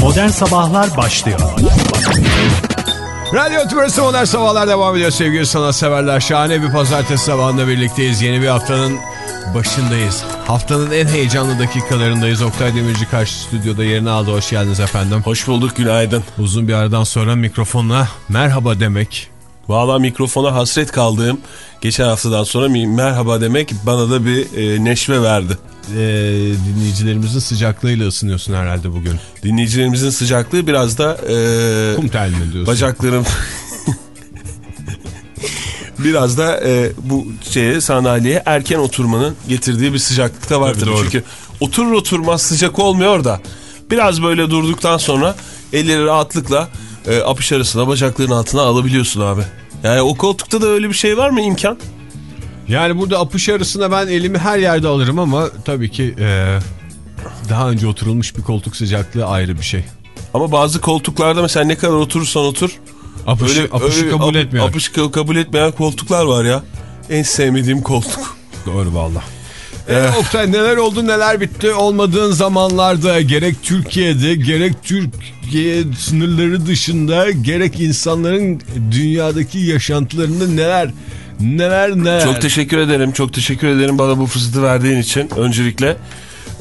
Modern Sabahlar başlıyor. Radyo Tümrüt'ü Modern Sabahlar devam ediyor sevgili sanatseverler. Şahane bir pazartesi sabahında birlikteyiz. Yeni bir haftanın başındayız. Haftanın en heyecanlı dakikalarındayız. Oktay Demirci karşı stüdyoda yerini aldı. Hoş geldiniz efendim. Hoş bulduk günaydın. Uzun bir aradan sonra mikrofonla merhaba demek. Valla mikrofona hasret kaldığım geçen haftadan sonra merhaba demek bana da bir e, neşve verdi. Ee, dinleyicilerimizin sıcaklığıyla ısınıyorsun herhalde bugün. Dinleyicilerimizin sıcaklığı biraz da... E, Kum tel mi diyorsun? Bacaklarım... biraz da e, bu şeye sandalyeye erken oturmanın getirdiği bir sıcaklıkta var tabii. tabii. Çünkü oturur oturmaz sıcak olmuyor da biraz böyle durduktan sonra elleri rahatlıkla e, apış arasına bacakların altına alabiliyorsun abi. Yani o koltukta da öyle bir şey var mı imkan? Yani burada apış arasına ben elimi her yerde alırım ama tabii ki e, daha önce oturulmuş bir koltuk sıcaklığı ayrı bir şey. Ama bazı koltuklarda mesela ne kadar oturursan otur. Apışı, öyle, apışı öyle, kabul ap, etmeyen. Apışı kabul etmeyen koltuklar var ya. En sevmediğim koltuk. Doğru valla. Ee, Oktay neler oldu neler bitti olmadığın zamanlarda gerek Türkiye'de gerek Türkiye sınırları dışında gerek insanların dünyadaki yaşantılarında neler neler neler. Çok teşekkür ederim çok teşekkür ederim bana bu fırsatı verdiğin için öncelikle.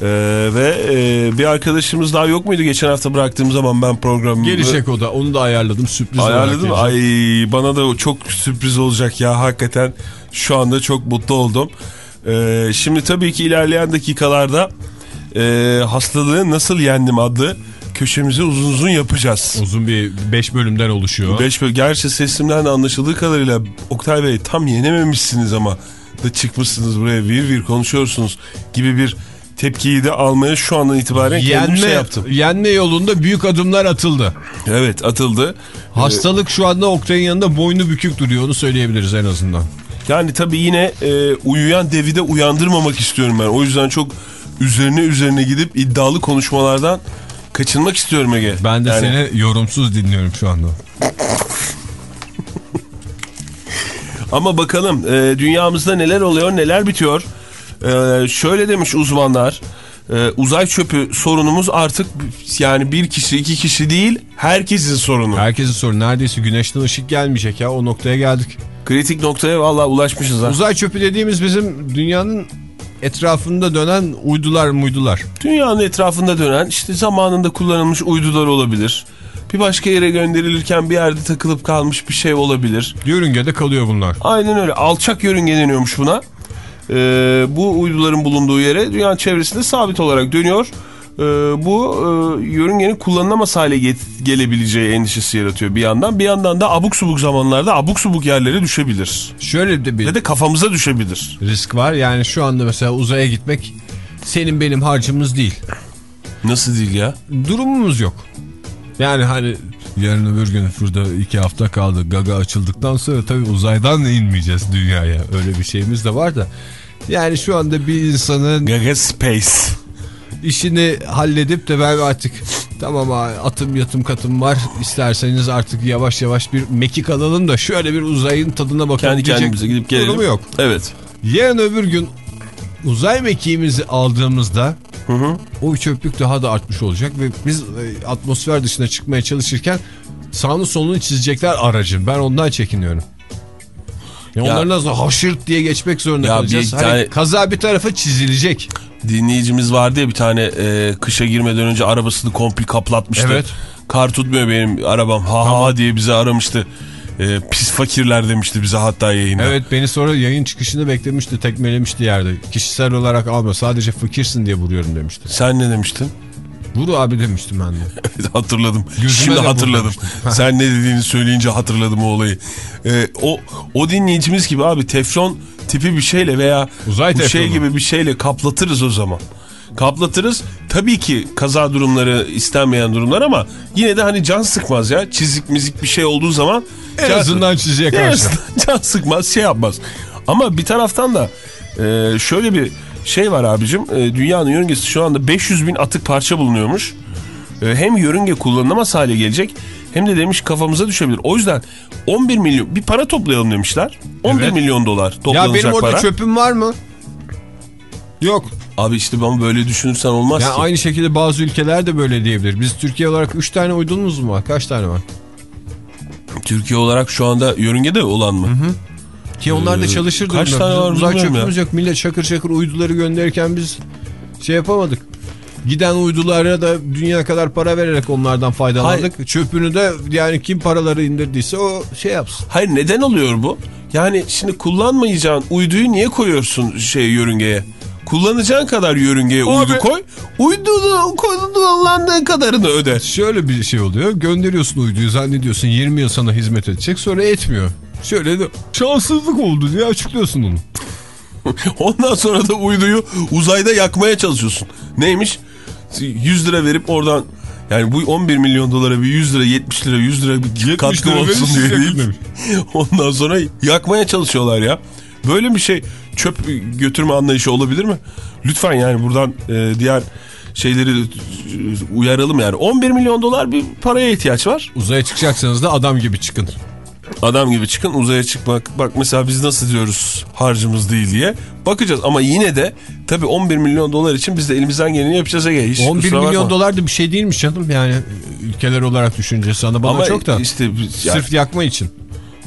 Ee, ve e, bir arkadaşımız daha yok muydu geçen hafta bıraktığım zaman ben programımı. Gelecek o da onu da ayarladım sürpriz Ayarladım Ay bana da çok sürpriz olacak ya hakikaten şu anda çok mutlu oldum. Ee, şimdi tabii ki ilerleyen dakikalarda e, hastalığı nasıl yendim adlı köşemizi uzun uzun yapacağız. Uzun bir 5 bölümden oluşuyor. 5 bölüm. Gerçi sesimden de anlaşıldığı kadarıyla Oktay Bey tam yenememişsiniz ama da çıkmışsınız buraya vir vir konuşuyorsunuz gibi bir tepkiyi de almaya şu andan itibaren yenme, kendim şey yaptım. Yenme yolunda büyük adımlar atıldı. Evet atıldı. Hastalık şu anda Oktay'ın yanında boynu bükük duruyor onu söyleyebiliriz en azından. Yani tabii yine e, uyuyan devi de uyandırmamak istiyorum ben. O yüzden çok üzerine üzerine gidip iddialı konuşmalardan kaçınmak istiyorum Ege. Ben de yani... seni yorumsuz dinliyorum şu anda. Ama bakalım e, dünyamızda neler oluyor neler bitiyor. E, şöyle demiş uzmanlar. E, uzay çöpü sorunumuz artık yani bir kişi iki kişi değil herkesin sorunu. Herkesin sorunu. Neredeyse güneşten ışık gelmeyecek ya o noktaya geldik. Kritik noktaya vallahi ulaşmışız ha. Uzay çöpü dediğimiz bizim dünyanın etrafında dönen uydular muydular. Dünyanın etrafında dönen işte zamanında kullanılmış uydular olabilir. Bir başka yere gönderilirken bir yerde takılıp kalmış bir şey olabilir. Yörüngede kalıyor bunlar. Aynen öyle. Alçak yörünge deniyormuş buna. Ee, bu uyduların bulunduğu yere dünyanın çevresinde sabit olarak dönüyor e, bu e, yörüngenin kullanılamaz hale get gelebileceği endişesi yaratıyor bir yandan. Bir yandan da abuk subuk zamanlarda abuk subuk yerlere düşebilir. Şöyle de bir... Ve de kafamıza düşebilir. Risk var yani şu anda mesela uzaya gitmek senin benim harcımız değil. Nasıl değil ya? Durumumuz yok. Yani hani yarın öbür gün burada iki hafta kaldı. Gaga açıldıktan sonra tabii uzaydan inmeyeceğiz dünyaya. Öyle bir şeyimiz de var da. Yani şu anda bir insanın... Gaga Space işini halledip de ben artık tamam atım yatım katım var isterseniz artık yavaş yavaş bir mekik alalım da şöyle bir uzayın tadına bakalım. Kendi kendimize gidip gelelim. yok. Evet. Yarın öbür gün uzay mekiğimizi aldığımızda hı hı. o çöplük daha da artmış olacak ve biz e, atmosfer dışına çıkmaya çalışırken sağını solunu çizecekler aracın. Ben ondan çekiniyorum. Ya, ya onların nasıl haşırt diye geçmek zorunda ya kalacağız. Bir hani tane... kaza bir tarafa çizilecek dinleyicimiz vardı ya bir tane e, kışa girmeden önce arabasını komple kaplatmıştı. Evet. Kar tutmuyor benim arabam ha tamam. ha diye bizi aramıştı. E, pis fakirler demişti bize hatta yayında. Evet beni sonra yayın çıkışını beklemişti tekmelemişti yerde. Kişisel olarak alma sadece fakirsin diye vuruyorum demişti. Sen ne demiştin? Vur abi demiştim ben de. evet hatırladım. Gözüme Şimdi hatırladım. Sen ne dediğini söyleyince hatırladım o olayı. Ee, o, o dinleyicimiz gibi abi teflon tipi bir şeyle veya Uzay bu şey gibi bir şeyle kaplatırız o zaman. Kaplatırız. Tabii ki kaza durumları istenmeyen durumlar ama yine de hani can sıkmaz ya. Çizik mizik bir şey olduğu zaman. En can, azından çiziye karşı. Can sıkmaz şey yapmaz. Ama bir taraftan da e, şöyle bir şey var abicim. E, dünyanın yörüngesi şu anda 500 bin atık parça bulunuyormuş. E, hem yörünge kullanılamaz hale gelecek hem de demiş kafamıza düşebilir. O yüzden 11 milyon bir para toplayalım demişler. 11 evet. milyon dolar toplanacak para. Ya benim orada para. çöpüm var mı? Yok. Abi işte ben böyle düşünürsen olmaz yani ki. Aynı şekilde bazı ülkeler de böyle diyebilir. Biz Türkiye olarak 3 tane uydumuz mu var? Kaç tane var? Türkiye olarak şu anda yörüngede olan mı? Hı hı. Ki onlar da çalışır Kaç tane var Uzay çöpümüz yok. Millet şakır şakır uyduları gönderirken biz şey yapamadık. Giden uydulara da dünya kadar para vererek onlardan faydalandık. Hayır. Çöpünü de yani kim paraları indirdiyse o şey yapsın. Hayır neden oluyor bu? Yani şimdi kullanmayacağın uyduyu niye koyuyorsun şey yörüngeye? Kullanacağın kadar yörüngeye Abi, uydu koy. Uydu kullandığı kadarını öder. Şöyle bir şey oluyor. Gönderiyorsun uyduyu zannediyorsun 20 yıl sana hizmet edecek sonra etmiyor. Şöyle de şanssızlık oldu diye açıklıyorsun onu. Ondan sonra da uyduyu uzayda yakmaya çalışıyorsun. Neymiş? 100 lira verip oradan yani bu 11 milyon dolara bir 100 lira 70 lira 100 lira bir katkı lira olsun diye değil. Ondan sonra yakmaya çalışıyorlar ya. Böyle bir şey çöp götürme anlayışı olabilir mi? Lütfen yani buradan e, diğer şeyleri e, uyaralım yani. 11 milyon dolar bir paraya ihtiyaç var. Uzaya çıkacaksanız da adam gibi çıkın. Adam gibi çıkın uzaya çıkmak. Bak mesela biz nasıl diyoruz harcımız değil diye. Bakacağız ama yine de tabii 11 milyon dolar için biz de elimizden geleni yapacağız Ege. Hiç 11 milyon bakma. dolar da bir şey değilmiş canım yani ülkeler olarak düşünce sana bana ama çok da işte, sırf yani, yakma için.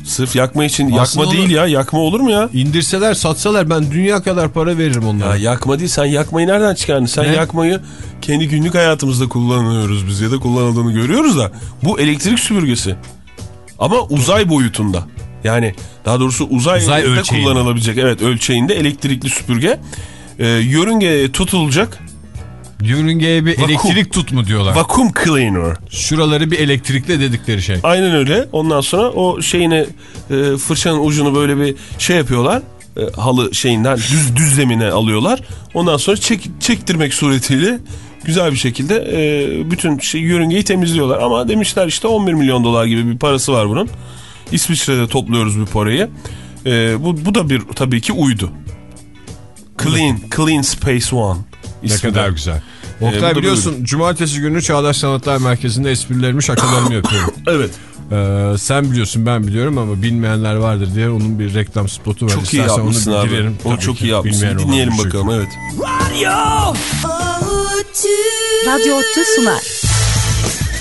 Sırf yakma için Aslında yakma değil ya yakma olur mu ya? İndirseler satsalar ben dünya kadar para veririm onlara. Ya yakma değil sen yakmayı nereden çıkardın? Sen ne? yakmayı kendi günlük hayatımızda kullanıyoruz biz ya da kullanıldığını görüyoruz da bu elektrik süpürgesi. Ama uzay boyutunda. Yani daha doğrusu uzay, uzay kullanılabilecek evet ölçeğinde elektrikli süpürge. Ee, yörüngeye tutulacak. Yörüngeye bir Vakum. elektrik tut mu diyorlar. Vakum cleaner. Şuraları bir elektrikle dedikleri şey. Aynen öyle. Ondan sonra o şeyini e, fırçanın ucunu böyle bir şey yapıyorlar. E, halı şeyinden düz düzlemine alıyorlar. Ondan sonra çek, çektirmek suretiyle güzel bir şekilde e, bütün şey, yörüngeyi temizliyorlar. Ama demişler işte 11 milyon dolar gibi bir parası var bunun. İsviçre'de topluyoruz bu parayı. E, bu, bu da bir tabii ki uydu. Clean, Clean Space One. Ne kadar güzel. Oktay ee, biliyorsun bir... cumartesi günü Çağdaş Sanatlar Merkezi'nde esprilerimi şakalarımı yapıyorum. evet. Ee, sen biliyorsun ben biliyorum ama bilmeyenler vardır diye onun bir reklam spotu var. Çok İstersen iyi yapmışsın onu abi. Girerim. O çok iyi yapmışsın. Dinleyelim bakalım evet. Radyo! Radyo Ottu sunar.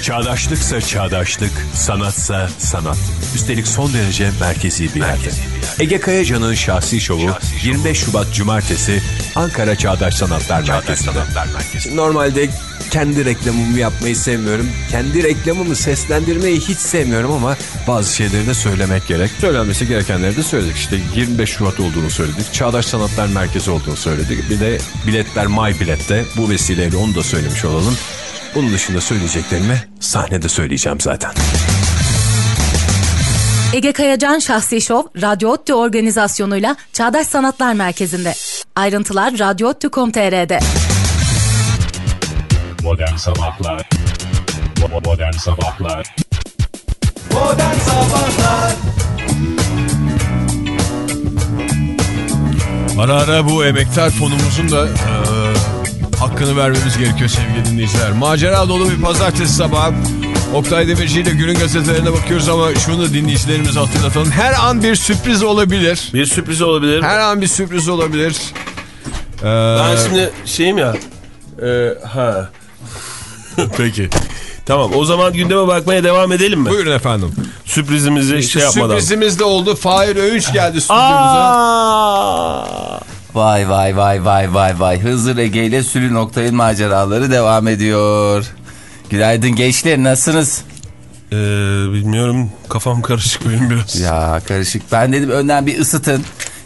Çağdaşlıksa çağdaşlık, sanatsa sanat. Üstelik son derece merkezi bir yerde. Ege Kayacan'ın şahsi şovu 25 Şubat Cumartesi Ankara Çağdaş Sanatlar Merkezi'nde. Normalde kendi reklamımı yapmayı sevmiyorum. Kendi reklamımı seslendirmeyi hiç sevmiyorum ama bazı şeyleri de söylemek gerek. Söylenmesi gerekenleri de söyledik. İşte 25 Şubat olduğunu söyledik. Çağdaş Sanatlar Merkezi olduğunu söyledik. Bir de biletler My Bilet'te. Bu vesileyle onu da söylemiş olalım. Bunun dışında söyleyeceklerimi sahnede söyleyeceğim zaten. Ege Kayacan Şahsi Şov, Radyo Ottu organizasyonuyla Çağdaş Sanatlar Merkezi'nde. Ayrıntılar radyoottu.com.tr'de. Modern Sabahlar Modern Sabahlar Modern Sabahlar Ara ara bu emektar fonumuzun da e, hakkını vermemiz gerekiyor sevgili dinleyiciler. Macera dolu bir pazartesi sabahı. Oktay Demirci ile günün gazetelerine bakıyoruz ama şunu dinleyicilerimize hatırlatalım. Her an bir sürpriz olabilir. Bir sürpriz olabilir. Her an bir sürpriz olabilir. Ee... Ben şimdi şeyim ya. E, ha. Peki. Tamam o zaman gündeme bakmaya devam edelim mi? Buyurun efendim. Sürprizimizi işte şey yapmadan. Sürprizimiz de oldu. Fahir Öğünç geldi stüdyomuza. Vay vay vay vay vay vay. Hızır Ege ile Sülü Noktay'ın maceraları devam ediyor. Günaydın gençler nasılsınız? Ee, bilmiyorum kafam karışık benim biraz. Ya karışık. Ben dedim önden bir ısıtın.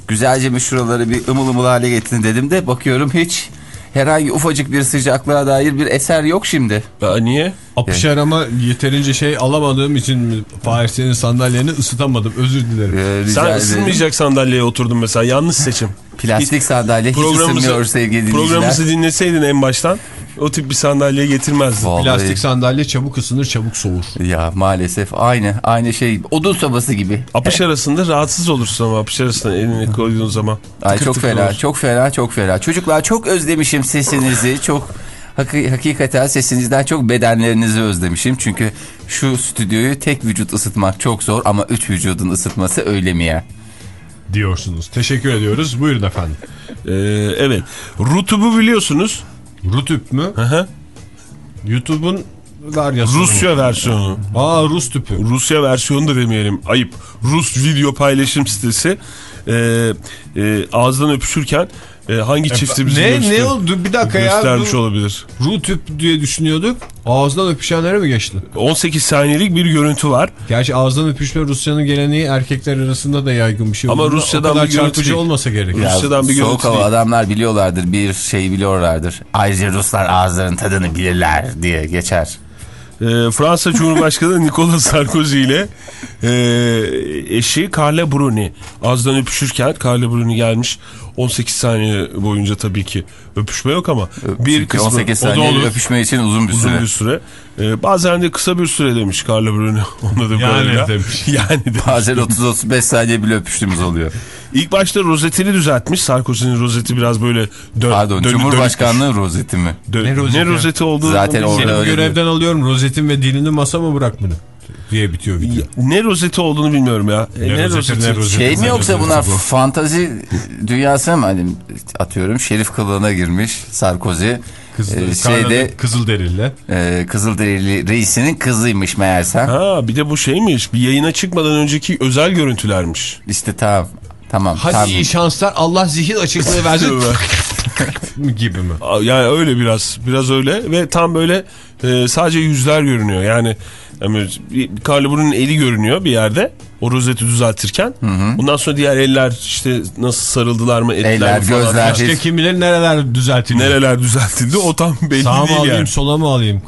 Güzelce bir şuraları bir ımıl ımıl hale getirin dedim de bakıyorum hiç herhangi ufacık bir sıcaklığa dair bir eser yok şimdi. Ya niye? Apışar ama yeterince şey alamadığım için Fahir senin sandalyeni ısıtamadım. Özür dilerim. Ee, Sen ısınmayacak sandalyeye oturdun mesela. Yanlış seçim. Plastik sandalye hiç ısınmıyor sevgili dinleyiciler. Programımızı dinleseydin en baştan o tip bir sandalye getirmezdi. Vallahi. Plastik sandalye çabuk ısınır çabuk soğur. Ya maalesef aynı aynı şey odun sobası gibi. Apış arasında rahatsız olursun ama apış arasında elini koyduğun zaman. Ay tıkır çok tıkır fena olur. çok fena çok fena. Çocuklar çok özlemişim sesinizi çok hakikaten sesinizden çok bedenlerinizi özlemişim. Çünkü şu stüdyoyu tek vücut ısıtmak çok zor ama üç vücudun ısıtması öyle mi ya? diyorsunuz. Teşekkür ediyoruz. Buyurun efendim. Ee, evet. Rutub'u biliyorsunuz. Rutüp mü? Hı hı. YouTube'un varyasyonu. Rusya versiyonu. Aa Rus tüpü. Rusya versiyonu da demeyelim. Ayıp. Rus video paylaşım sitesi. Ee, e, ağızdan öpüşürken e, hangi çifti bizi ne, göster- ne oldu? Bir dakika ya. göstermiş olabilir. Rutüp diye düşünüyorduk. Ağızdan öpüşenlere mi geçti? 18 saniyelik bir görüntü var. Gerçi ağızdan öpüşme Rusya'nın geleneği erkekler arasında da yaygın bir şey. Ama Rusya'dan bir görüntü çarpıcı değil. olmasa gerek. Ya, Rusya'dan bir soğuk görüntü hava adamlar biliyorlardır bir şeyi biliyorlardır. Ayrıca Ruslar ağızların tadını bilirler diye geçer. Ee, Fransa Cumhurbaşkanı Nicolas Sarkozy ile e, eşi Carla Bruni ağızdan öpüşürken Carla Bruni gelmiş 18 saniye boyunca tabii ki öpüşme yok ama bir Çünkü kısmı 18 o da saniye olur. öpüşme için uzun bir uzun süre. bir süre. Ee, bazen de kısa bir süre demiş Carla Bruni anladığım Yani kadarıyla. demiş. Yani demiş. Bazen 30-35 saniye bile öpüştüğümüz oluyor. İlk başta rozetini düzeltmiş. Sarkozy'nin rozeti biraz böyle dön, Pardon dönü- Cumhurbaşkanlığı rozeti mi? dön- Ne ne rozeti rozeti, ya? olduğunu Zaten orada Seni bu öyle görevden alıyorum rozetin ve dilini masa mı bırakmanı diye bitiyor video. Ne rozeti olduğunu bilmiyorum ya. E, Ne ne, rozeti, rozeti? ne rozeti? Şey mi yoksa rozeti bunlar bu? fantazi dünyasına mı? Hani atıyorum şerif kılığına girmiş Sarkozy. Kız, Ee, şeyde şeyde Kızılderili. e, Kızılderili reisinin kızıymış meğersem. Ha bir de bu şeymiş. Bir yayına çıkmadan önceki özel görüntülermiş. İşte tamam. Tamam. Hadi tamam. iyi şanslar Allah zihin açıklığı versin gibi mi? Yani öyle biraz biraz öyle ve tam böyle e, sadece yüzler görünüyor. Yani, yani Carla eli görünüyor bir yerde o rozeti düzeltirken. Bundan sonra diğer eller işte nasıl sarıldılar mı ettiler Eller, mi falan. gözler. İşte kim bilir nereler düzeltiliyor. Nereler düzeltildi o tam belli Sağ mı değil alayım yani. sola mı alayım?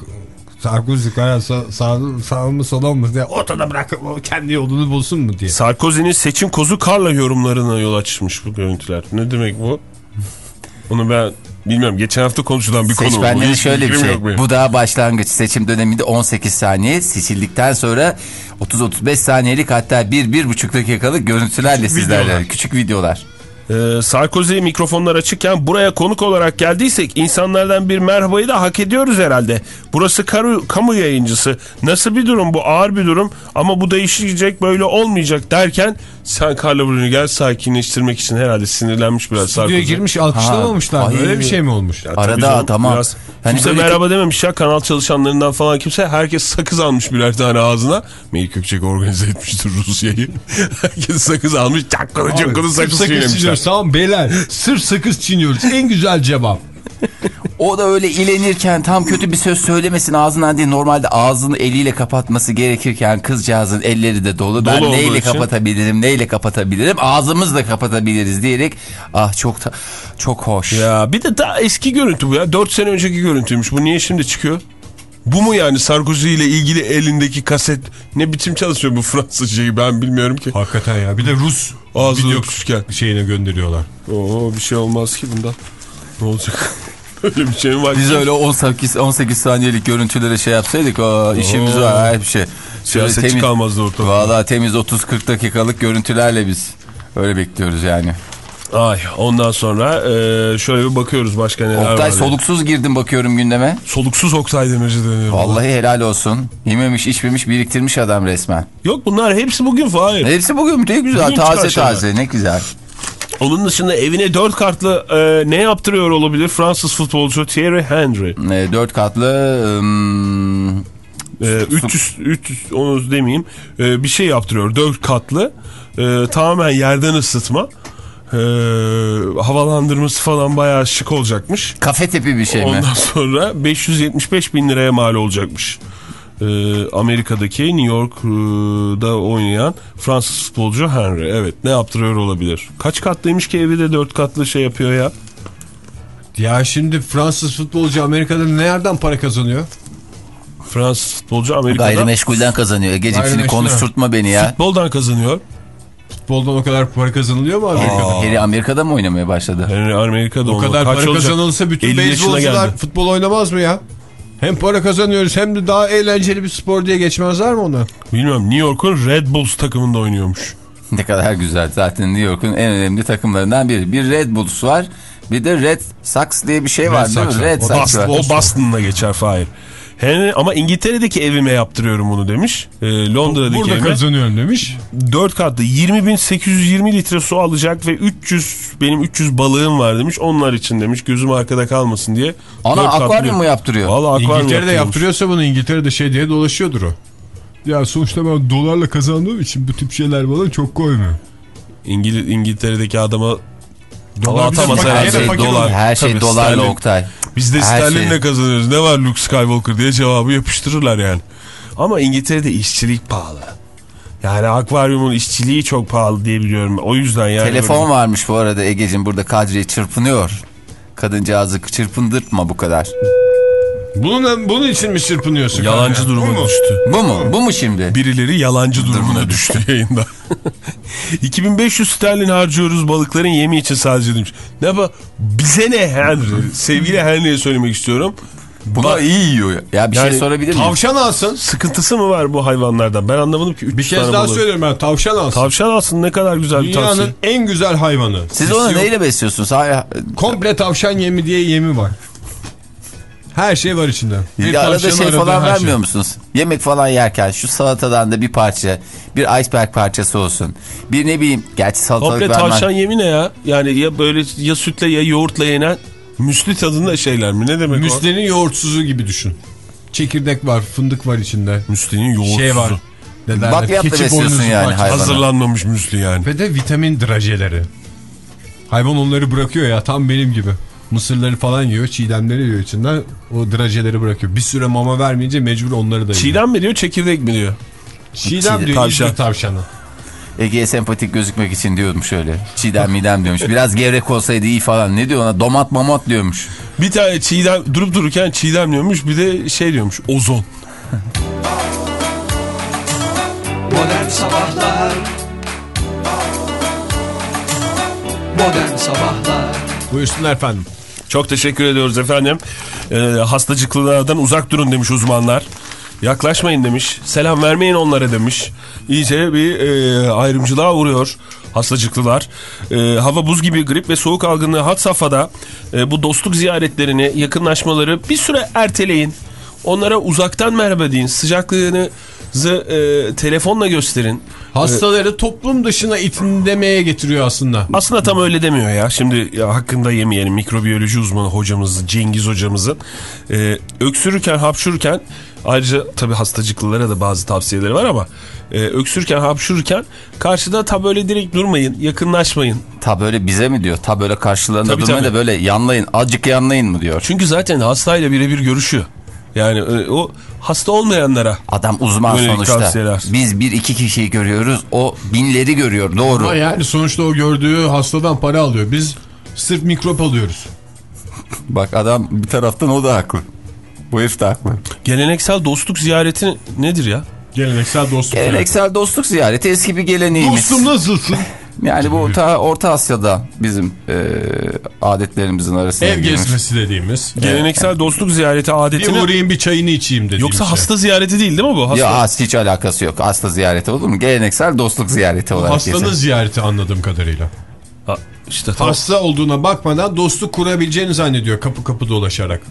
Sarkozy kara sağ, sağ, sağ mı sola mı diye ortada bırakıp o kendi yolunu bulsun mu diye. Sarkozy'nin seçim kozu Karla yorumlarına yol açmış bu görüntüler. Ne demek bu? Onu ben bilmiyorum. Geçen hafta konuşulan bir konu. Seçmenlerin şöyle bir şey. Bu daha başlangıç. Seçim döneminde 18 saniye. Seçildikten sonra 30-35 saniyelik hatta 1-1,5 dakikalık görüntülerle sizlerle. videolar. Küçük videolar. Ee, Sarkozy mikrofonlar açıkken buraya konuk olarak geldiysek insanlardan bir merhabayı da hak ediyoruz herhalde. Burası karu, kamu yayıncısı. Nasıl bir durum bu? Ağır bir durum ama bu değişecek böyle olmayacak derken sen Carla Bruni gel sakinleştirmek için herhalde sinirlenmiş biraz Stüdyoya Sarkozy. girmiş alkışlamamışlar. Ha, Öyle bir şey mi olmuş? Ya Arada canım, tamam. biraz- Hani kimse böyle merhaba dememiş ya kanal çalışanlarından falan kimse. Herkes sakız almış birer tane ağzına. Melih Gökçek organize etmiştir Rusya'yı. Herkes sakız almış. Çakkılı Sırf sakız çiğnemişler. Çiğniyoruz. Tamam beyler. Sırf sakız çiğniyoruz. En güzel cevap. O da öyle ilenirken tam kötü bir söz söylemesin ağzından değil. Normalde ağzını eliyle kapatması gerekirken kızcağızın elleri de dolu. ben Dolu olduğu neyle için. kapatabilirim, neyle kapatabilirim? Ağzımızla kapatabiliriz diyerek. Ah çok da, çok hoş. Ya bir de daha eski görüntü bu ya. 4 sene önceki görüntüymüş. Bu niye şimdi çıkıyor? Bu mu yani Sarkozy ile ilgili elindeki kaset ne biçim çalışıyor bu Fransız şeyi ben bilmiyorum ki. Hakikaten ya. Bir de Rus Ağzını video öpüşürken. şeyine gönderiyorlar. Oo bir şey olmaz ki bundan. Ne olacak? Öyle bir şey mi var? Biz öyle 18 18 saniyelik görüntülere şey yapsaydık o işimiz Oo. var her bir şey. Siyasetçi Şöyle temiz- kalmazdı ortada. Valla temiz 30-40 dakikalık görüntülerle biz öyle bekliyoruz yani. Ay ondan sonra e, şöyle bir bakıyoruz başka neler var. Oktay soluksuz girdim bakıyorum gündeme. Soluksuz Oktay Demirci deniyor. Vallahi helal olsun. Yememiş içmemiş biriktirmiş adam resmen. Yok bunlar hepsi bugün Fahir. Hepsi bugün ne güzel Bugün taze taze ne güzel. Onun dışında evine dört kartlı e, ne yaptırıyor olabilir Fransız futbolcu Thierry Henry. Ee, dört katlı ım, E, 300, 300 onu demeyeyim E, bir şey yaptırıyor dört katlı e, tamamen yerden ısıtma e, havalandırması falan bayağı şık olacakmış. kafe tipi bir şey mi? Ondan sonra 575 bin liraya mal olacakmış. E, Amerika'daki New York'da oynayan Fransız futbolcu Henry. Evet ne yaptırıyor olabilir? Kaç katlıymış ki evi de dört katlı şey yapıyor ya. Ya şimdi Fransız futbolcu Amerika'da nereden para kazanıyor? Fransız futbolcu Amerika'da Gayrimeşgulden kazanıyor. Gayrimeşgul. konuşturtma beni ya. futboldan kazanıyor. Futboldan o kadar para kazanılıyor mu Amerika'da? Harry Amerika'da mı oynamaya başladı? Yani Amerika'da O kadar kaç para olacak? kazanılsa bütün 50 yaşına beyzbolcular futbol oynamaz mı ya? Hem para kazanıyoruz hem de daha eğlenceli bir spor diye geçmezler mi ona? Bilmiyorum New York'un Red Bulls takımında oynuyormuş. Ne kadar güzel. Zaten New York'un en önemli takımlarından biri. Bir Red Bulls var. Bir de Red Sox diye bir şey var değil Sox mi? var. Red O Sox Boston, var. o Boston'la geçer Fahir. Henry, ama İngiltere'deki evime yaptırıyorum bunu demiş. E, Londra'daki Burada evime. kazanıyorum demiş. 4 katlı 20.820 litre su alacak ve 300 benim 300 balığım var demiş. Onlar için demiş gözüm arkada kalmasın diye. Ana akvaryum mu yaptırıyor? Valla akvaryum İngiltere'de yaptırıyorsa bunu İngiltere'de şey diye dolaşıyordur o. Ya sonuçta ben dolarla kazandığım için bu tip şeyler bana çok koymuyor. İngil İngiltere'deki adama Dolar atamaz herhalde. Her şey, dolar, her şey dolarla. Oktay. Biz de Her sterlinle şey. kazanıyoruz. Ne var Luke Skywalker diye cevabı yapıştırırlar yani. Ama İngiltere'de işçilik pahalı. Yani akvaryumun işçiliği çok pahalı diye biliyorum. O yüzden yani. Telefon böyle- varmış bu arada Ege'cim burada Kadriye çırpınıyor. Kadıncağızı çırpındırtma bu kadar. Bunun, bunun için mi çırpınıyorsun? Yalancı kanka? duruma Bu düştü. Bu mu? Bu mu şimdi? Birileri yalancı durumuna düştü yayında. 2500 sterlin harcıyoruz balıkların yemi için sadece demiş. Ne bu? Bize ne Henry? Sevgili Henry'e söylemek istiyorum. Buna iyi yiyor. ya. Ya bir Yani şey sorabilir miyim? Tavşan alsın. Sıkıntısı mı var bu hayvanlardan? Ben anlamadım ki. Üç Bir kez daha balık. söylüyorum ben tavşan alsın. Tavşan alsın ne kadar güzel bir tavsiye. Dünyanın en güzel hayvanı. Siz onu neyle besliyorsunuz? Hayır. Komple tavşan yemi diye yemi var. Her şey var içinde. Bir Ya arada şey falan her vermiyor şey. musunuz? Yemek falan yerken şu salatadan da bir parça, bir iceberg parçası olsun. Bir ne bileyim, gerçi salatalık Komple vermem. tavşan yemi ne ya? Yani ya böyle ya sütle ya yoğurtla yenen müsli tadında şeyler mi? Ne demek o? Müsli'nin yoğurtsuzu gibi düşün. Çekirdek var, fındık var içinde. Müslinin yoğurtsuzu. Şey var. Bakliyatla besliyorsun yani parçası. hayvanı. Hazırlanmamış müsli yani. Ve de vitamin drajeleri. Hayvan onları bırakıyor ya tam benim gibi. Mısırları falan yiyor, çiğdemleri yiyor içinden. O drajeleri bırakıyor. Bir süre mama vermeyince mecbur onları da yiyor. Çiğdem mi diyor çekirdek mi diyor? Çiğdem Çiğdem, diyor, tavşan. İzmir tavşanı. Ege'ye sempatik gözükmek için diyorum şöyle. Çiğdem midem diyormuş. Biraz gevrek olsaydı iyi falan. Ne diyor ona? Domat mamat diyormuş. Bir tane çiğdem durup dururken çiğdem diyormuş bir de şey diyormuş ozon. Modern Sabahlar Modern Sabahlar Buyursunlar efendim. Çok teşekkür ediyoruz efendim. Ee, hastacıklılardan uzak durun demiş uzmanlar. Yaklaşmayın demiş. Selam vermeyin onlara demiş. İyice bir e, ayrımcılığa uğruyor hastacıklılar. E, hava buz gibi grip ve soğuk algınlığı had safhada e, bu dostluk ziyaretlerini, yakınlaşmaları bir süre erteleyin. Onlara uzaktan merhaba deyin. Sıcaklığınızı e, telefonla gösterin. Hastaları toplum dışına itinlemeye getiriyor aslında. Aslında tam öyle demiyor ya. Şimdi ya, hakkında yemeyelim mikrobiyoloji uzmanı hocamız Cengiz hocamızın. Ee, öksürürken hapşururken ayrıca tabii hastacıklılara da bazı tavsiyeleri var ama e, öksürürken hapşururken karşıda tam böyle direkt durmayın yakınlaşmayın. Ta böyle bize mi diyor? Ta böyle karşılarında Tabii, durmayın tabii. da böyle yanlayın. Azıcık yanlayın mı diyor. Çünkü zaten hastayla birebir görüşüyor. Yani e, o hasta olmayanlara Adam uzman sonuçta. tavsiyeler. Biz bir iki kişiyi görüyoruz. O binleri görüyor. Doğru. Ama yani sonuçta o gördüğü hastadan para alıyor. Biz sırf mikrop alıyoruz. Bak adam bir taraftan o da haklı. Bu herif de haklı. geleneksel dostluk ziyareti nedir ya? Geleneksel dostluk. Geleneksel dostluk ziyareti eski bir geleneğimiz. Dostum nasılsın? Yani bu ta Orta Asya'da bizim e, adetlerimizin arasında. Ev girmiş. gezmesi dediğimiz. Geleneksel dostluk ziyareti Bir adetini uğrayayım bir çayını içeyim dediğimiz yoksa şey. hasta ziyareti değil değil mi bu? Hasta... Ya has- hiç alakası yok. Hasta ziyareti olur mu? Geleneksel dostluk ziyareti olarak Hastanın geçer. ziyareti anladığım kadarıyla. Ha, işte tamam. Hasta olduğuna bakmadan dostluk kurabileceğini zannediyor kapı kapı dolaşarak.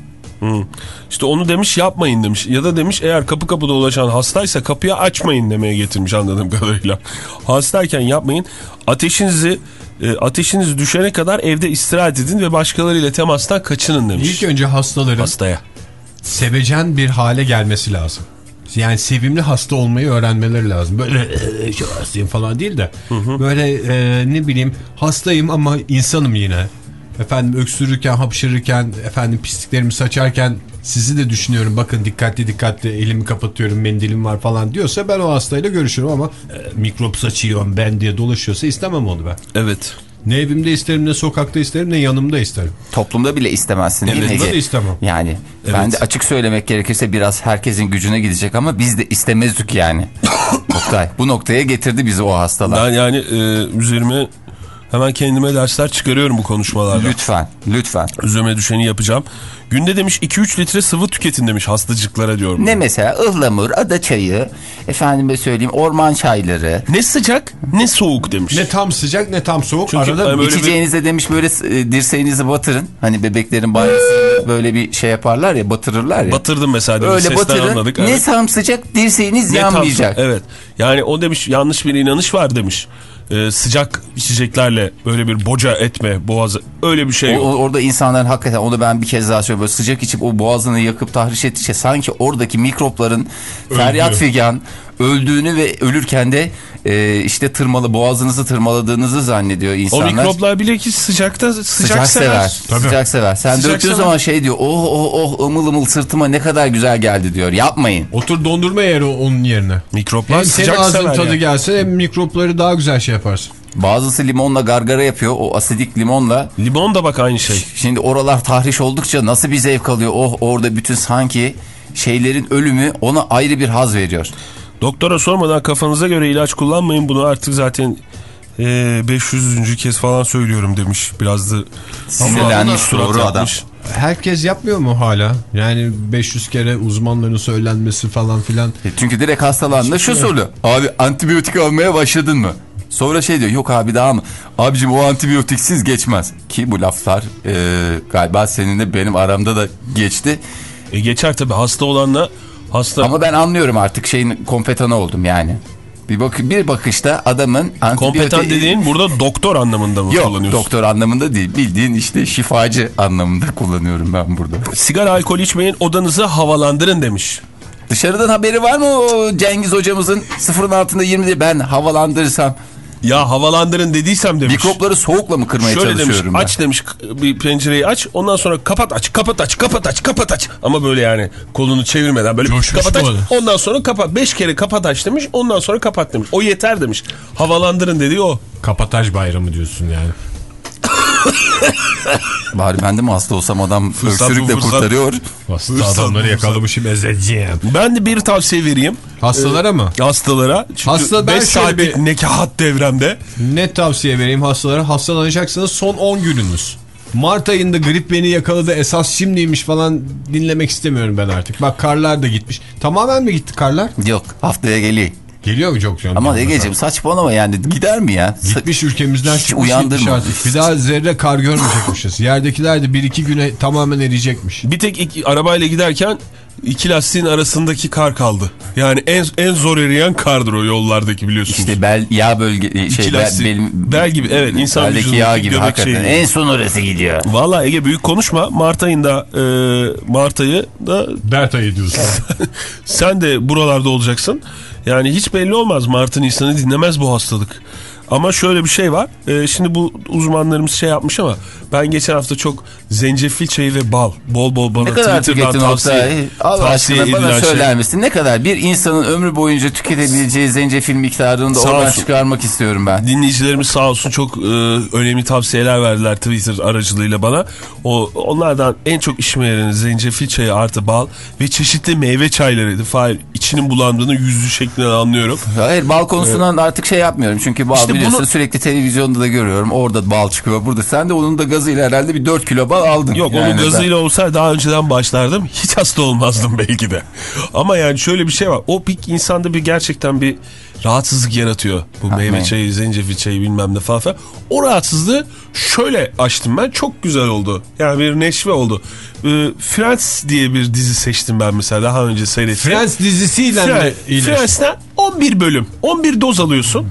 İşte onu demiş yapmayın demiş. Ya da demiş eğer kapı kapı dolaşan hastaysa kapıyı açmayın demeye getirmiş anladığım kadarıyla. Hastayken yapmayın. Ateşinizi e, ateşiniz düşene kadar evde istirahat edin ve başkalarıyla temastan kaçının demiş. İlk önce hastaların Hastaya. sevecen bir hale gelmesi lazım. Yani sevimli hasta olmayı öğrenmeleri lazım. Böyle "Ee, şu hastayım falan değil de. Böyle e, ne bileyim hastayım ama insanım yine. Efendim öksürürken, hapşırırken, efendim pisliklerimi saçarken sizi de düşünüyorum. Bakın dikkatli dikkatli elimi kapatıyorum, mendilim var falan diyorsa ben o hastayla görüşürüm ama e, mikrop saçıyorum ben diye dolaşıyorsa istemem onu ben. Evet. Ne evimde isterim, ne sokakta isterim, ne yanımda isterim. Toplumda bile istemezsin değil mi Evet, Ege? de istemem. Yani ben de açık söylemek gerekirse biraz herkesin gücüne gidecek ama biz de istemezdik yani. Oktay bu noktaya getirdi bizi o hastalar. Ben yani e, üzerime Hemen kendime dersler çıkarıyorum bu konuşmalarda. Lütfen, lütfen. Üzerime düşeni yapacağım. Günde demiş 2-3 litre sıvı tüketin demiş hastacıklara diyorum. Ne mesela ıhlamur, ada çayı, efendime söyleyeyim orman çayları. Ne sıcak ne soğuk demiş. Ne tam sıcak ne tam soğuk. Çünkü Arada hani böyle İçeceğinize demiş böyle e, dirseğinizi batırın. Hani bebeklerin banyosunda böyle bir şey yaparlar ya batırırlar ya. Batırdım mesela demiş Öyle sesten batırın. anladık. Ne evet. tam sıcak dirseğiniz Ne tam yanmayacak. sıcak, Evet yani o demiş yanlış bir inanış var demiş. Ee, sıcak içeceklerle böyle bir boca etme boğazı öyle bir şey O, yok. orada insanların hakikaten onu ben bir kez daha söylüyorum. Böyle sıcak içip o boğazını yakıp tahriş ettikçe sanki oradaki mikropların feryat figan öldüğünü ve ölürken de e, işte tırmalı boğazınızı tırmaladığınızı zannediyor O insanlar. mikroplar bile ki sıcakta sıcak, Sıcak sever. Sıcak sever. Sen Sıcak döktüğün sever. zaman şey diyor. Oh oh oh ımıl ımıl sırtıma ne kadar güzel geldi diyor. Yapmayın. Otur dondurma yeri onun yerine. Mikroplar Hem sıcak sever tadı yani. gelsin hem mikropları daha güzel şey yaparsın. Bazısı limonla gargara yapıyor. O asidik limonla. Limon da bak aynı şey. Şimdi oralar tahriş oldukça nasıl bir zevk alıyor. Oh orada bütün sanki şeylerin ölümü ona ayrı bir haz veriyor. Doktora sormadan kafanıza göre ilaç kullanmayın bunu artık zaten e, 500. kez falan söylüyorum demiş. Biraz da Sinirlenmiş surat doğru adam. yapmış. Herkes yapmıyor mu hala? Yani 500 kere uzmanların söylenmesi falan filan. E Çünkü direkt hastalandığında şu soruyor. Abi antibiyotik almaya başladın mı? Sonra şey diyor yok abi daha mı? Abicim o antibiyotiksiz geçmez. Ki bu laflar e, galiba seninle benim aramda da geçti. E, geçer tabii hasta olanla hasta Ama ben anlıyorum artık şeyin kompetanı oldum yani. Bir, bak bir bakışta adamın antibiyotik... kompetan dediğin burada doktor anlamında mı Yok kullanıyorsun? doktor anlamında değil. Bildiğin işte şifacı anlamında kullanıyorum ben burada. Sigara alkol içmeyin odanızı havalandırın demiş. Dışarıdan haberi var mı o Cengiz hocamızın sıfırın altında 20 diye ben havalandırırsam Ya havalandırın dediysem demiş. mikropları soğukla mı kırmaya Şöyle demiş çalışıyorum ben? aç demiş bir pencereyi aç ondan sonra kapat aç kapat aç kapat aç kapat aç ama böyle yani kolunu çevirmeden böyle Coşmuş kapat aç bu adam. ondan sonra kapat beş kere kapat aç demiş ondan sonra kapat demiş o yeter demiş havalandırın dediği o Kapataj bayramı diyorsun yani. Bari ben de mi hasta olsam adam Fırsat öksürükle fırsat. kurtarıyor. Hasta Fırsat, adamları fırsat. yakalamışım ezeceğim. ben de bir tavsiye vereyim Hastalara mı? hastalara çünkü Hasta- ben 5 şöyle saatlik bir- nekahat devremde Net tavsiye vereyim hastalara. Hastalanacaksınız son 10 gününüz. Mart ayında grip beni yakaladı esas şimdiymiş falan dinlemek istemiyorum ben artık. Bak karlar da gitmiş. Tamamen mi gitti karlar? Yok haftaya geliyor. Geliyor mu çok canım? Ama Ege'ciğim saçmalama yani gider mi ya? Gitmiş ülkemizden Hiç çıkmış uyandırma. gitmiş artık. Bir daha zerre kar görmeyecekmişiz. Yerdekiler de bir iki güne tamamen eriyecekmiş. bir tek iki, arabayla giderken iki lastiğin arasındaki kar kaldı yani en, en zor eriyen kardır o yollardaki biliyorsunuz. İşte bel yağ bölge şey İki bel, lastik. bel, Bel gibi, evet, insan vücudundaki yağ gibi hakikaten. şeyi. En son orası gidiyor. Valla Ege büyük konuşma. Mart ayında e, Mart ayı da Dert ayı diyorsun. sen de buralarda olacaksın. Yani hiç belli olmaz. Mart'ın insanı dinlemez bu hastalık. Ama şöyle bir şey var. E, şimdi bu uzmanlarımız şey yapmış ama ben geçen hafta çok zencefil çayı ve bal bol bol bana Ne kadar Twitter'dan tavsiye, Oktay? Allah tavsiye aşkına bana edilen şey. söyler misin? Ne kadar bir insanın ömrü boyunca tüketebileceği zencefil miktarını da Sağ oradan olsun. çıkarmak istiyorum ben. Dinleyicilerimiz sağ olsun çok e, önemli tavsiyeler verdiler Twitter aracılığıyla bana. O onlardan en çok işime yarayan zencefil çayı artı bal ve çeşitli meyve çaylarıydı. Fahir içinin bulandığını yüzü şeklinden anlıyorum. Hayır bal konusundan artık şey yapmıyorum. Çünkü bal İşte biliyorsun bunu- sürekli televizyonda da görüyorum. Orada bal çıkıyor. Burada sen de onun da gazıyla herhalde bir 4 kilo bal aldın. Yok Yani onun ben- gazıyla olsa daha önceden başlardım. Hiç hasta olmazdım belki de. Ama yani şöyle bir şey var. O bir insanda bir gerçekten bir rahatsızlık yaratıyor. Bu Ha, meyve çayı, zencefil çayı bilmem ne falan filan. O rahatsızlığı şöyle açtım ben. Çok güzel oldu. Yani bir neşve oldu. Ee, Friends diye bir dizi seçtim ben mesela daha önce seyrettim. Friends dizisiyle Fren- mi? Friends'ten 11 bölüm. 11 doz alıyorsun.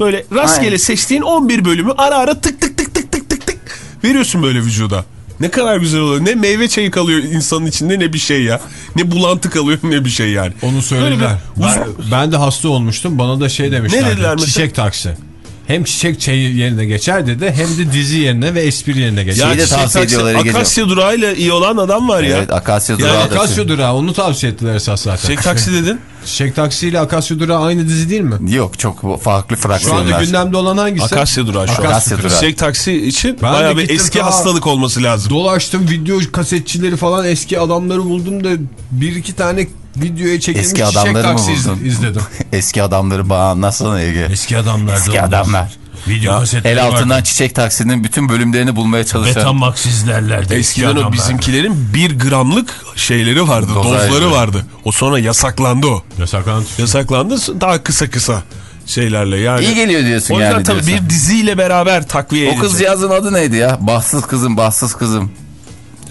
Böyle rastgele Aynen. seçtiğin 11 bölümü ara ara tık tık tık tık tık tık tık veriyorsun böyle vücuda. Ne kadar güzel oluyor. Ne meyve çayı kalıyor insanın içinde ne bir şey ya. Ne bulantı kalıyor ne bir şey yani. Onu söylediler. Ben, ben de hasta olmuştum. Bana da şey demişler. Ne dediler mesela? Çiçek taksi. Hem çiçek çayı yerine geçer dedi hem de dizi yerine ve espri yerine geçer. Ya Şeyi de çiçek tavsiye ediyorlar. Akasya durağıyla iyi olan adam var ya. Evet Akasya Yani durağı da- Akasya durağı onu tavsiye ettiler esas zaten. Çiçek taksi dedin. Çiçek taksi ile Akasya durağı aynı dizi değil mi? Yok çok farklı Şu anda fraksiyonlar. gündemde olan hangisi? Akasya durağı şu an. Akasya durağı. Çiçek taksi için Ben bayağı bir eski ta- hastalık olması lazım. Dolaştım video kasetçileri falan eski adamları buldum da bir iki tane videoya çekilmiş Eski çiçek adamları mı taksi izledim. Eski adamları bana anlatsana Ege. Eski adamlar Eski adamlar. Video Ya, El altından vardı. çiçek taksinin bütün bölümlerini bulmaya çalışan. Betamax izlerlerdi. Eskiden eski o adamlar. bizimkilerin bir gramlık şeyleri vardı, Dozajları. dozları vardı. O sonra yasaklandı o. Yasaklandı. Yasaklandı daha kısa kısa şeylerle yani. İyi geliyor diyorsun O yüzden yani tabii diyorsun. bir diziyle beraber takviye O kız yazın adı neydi ya? Bahtsız kızım, bahtsız kızım.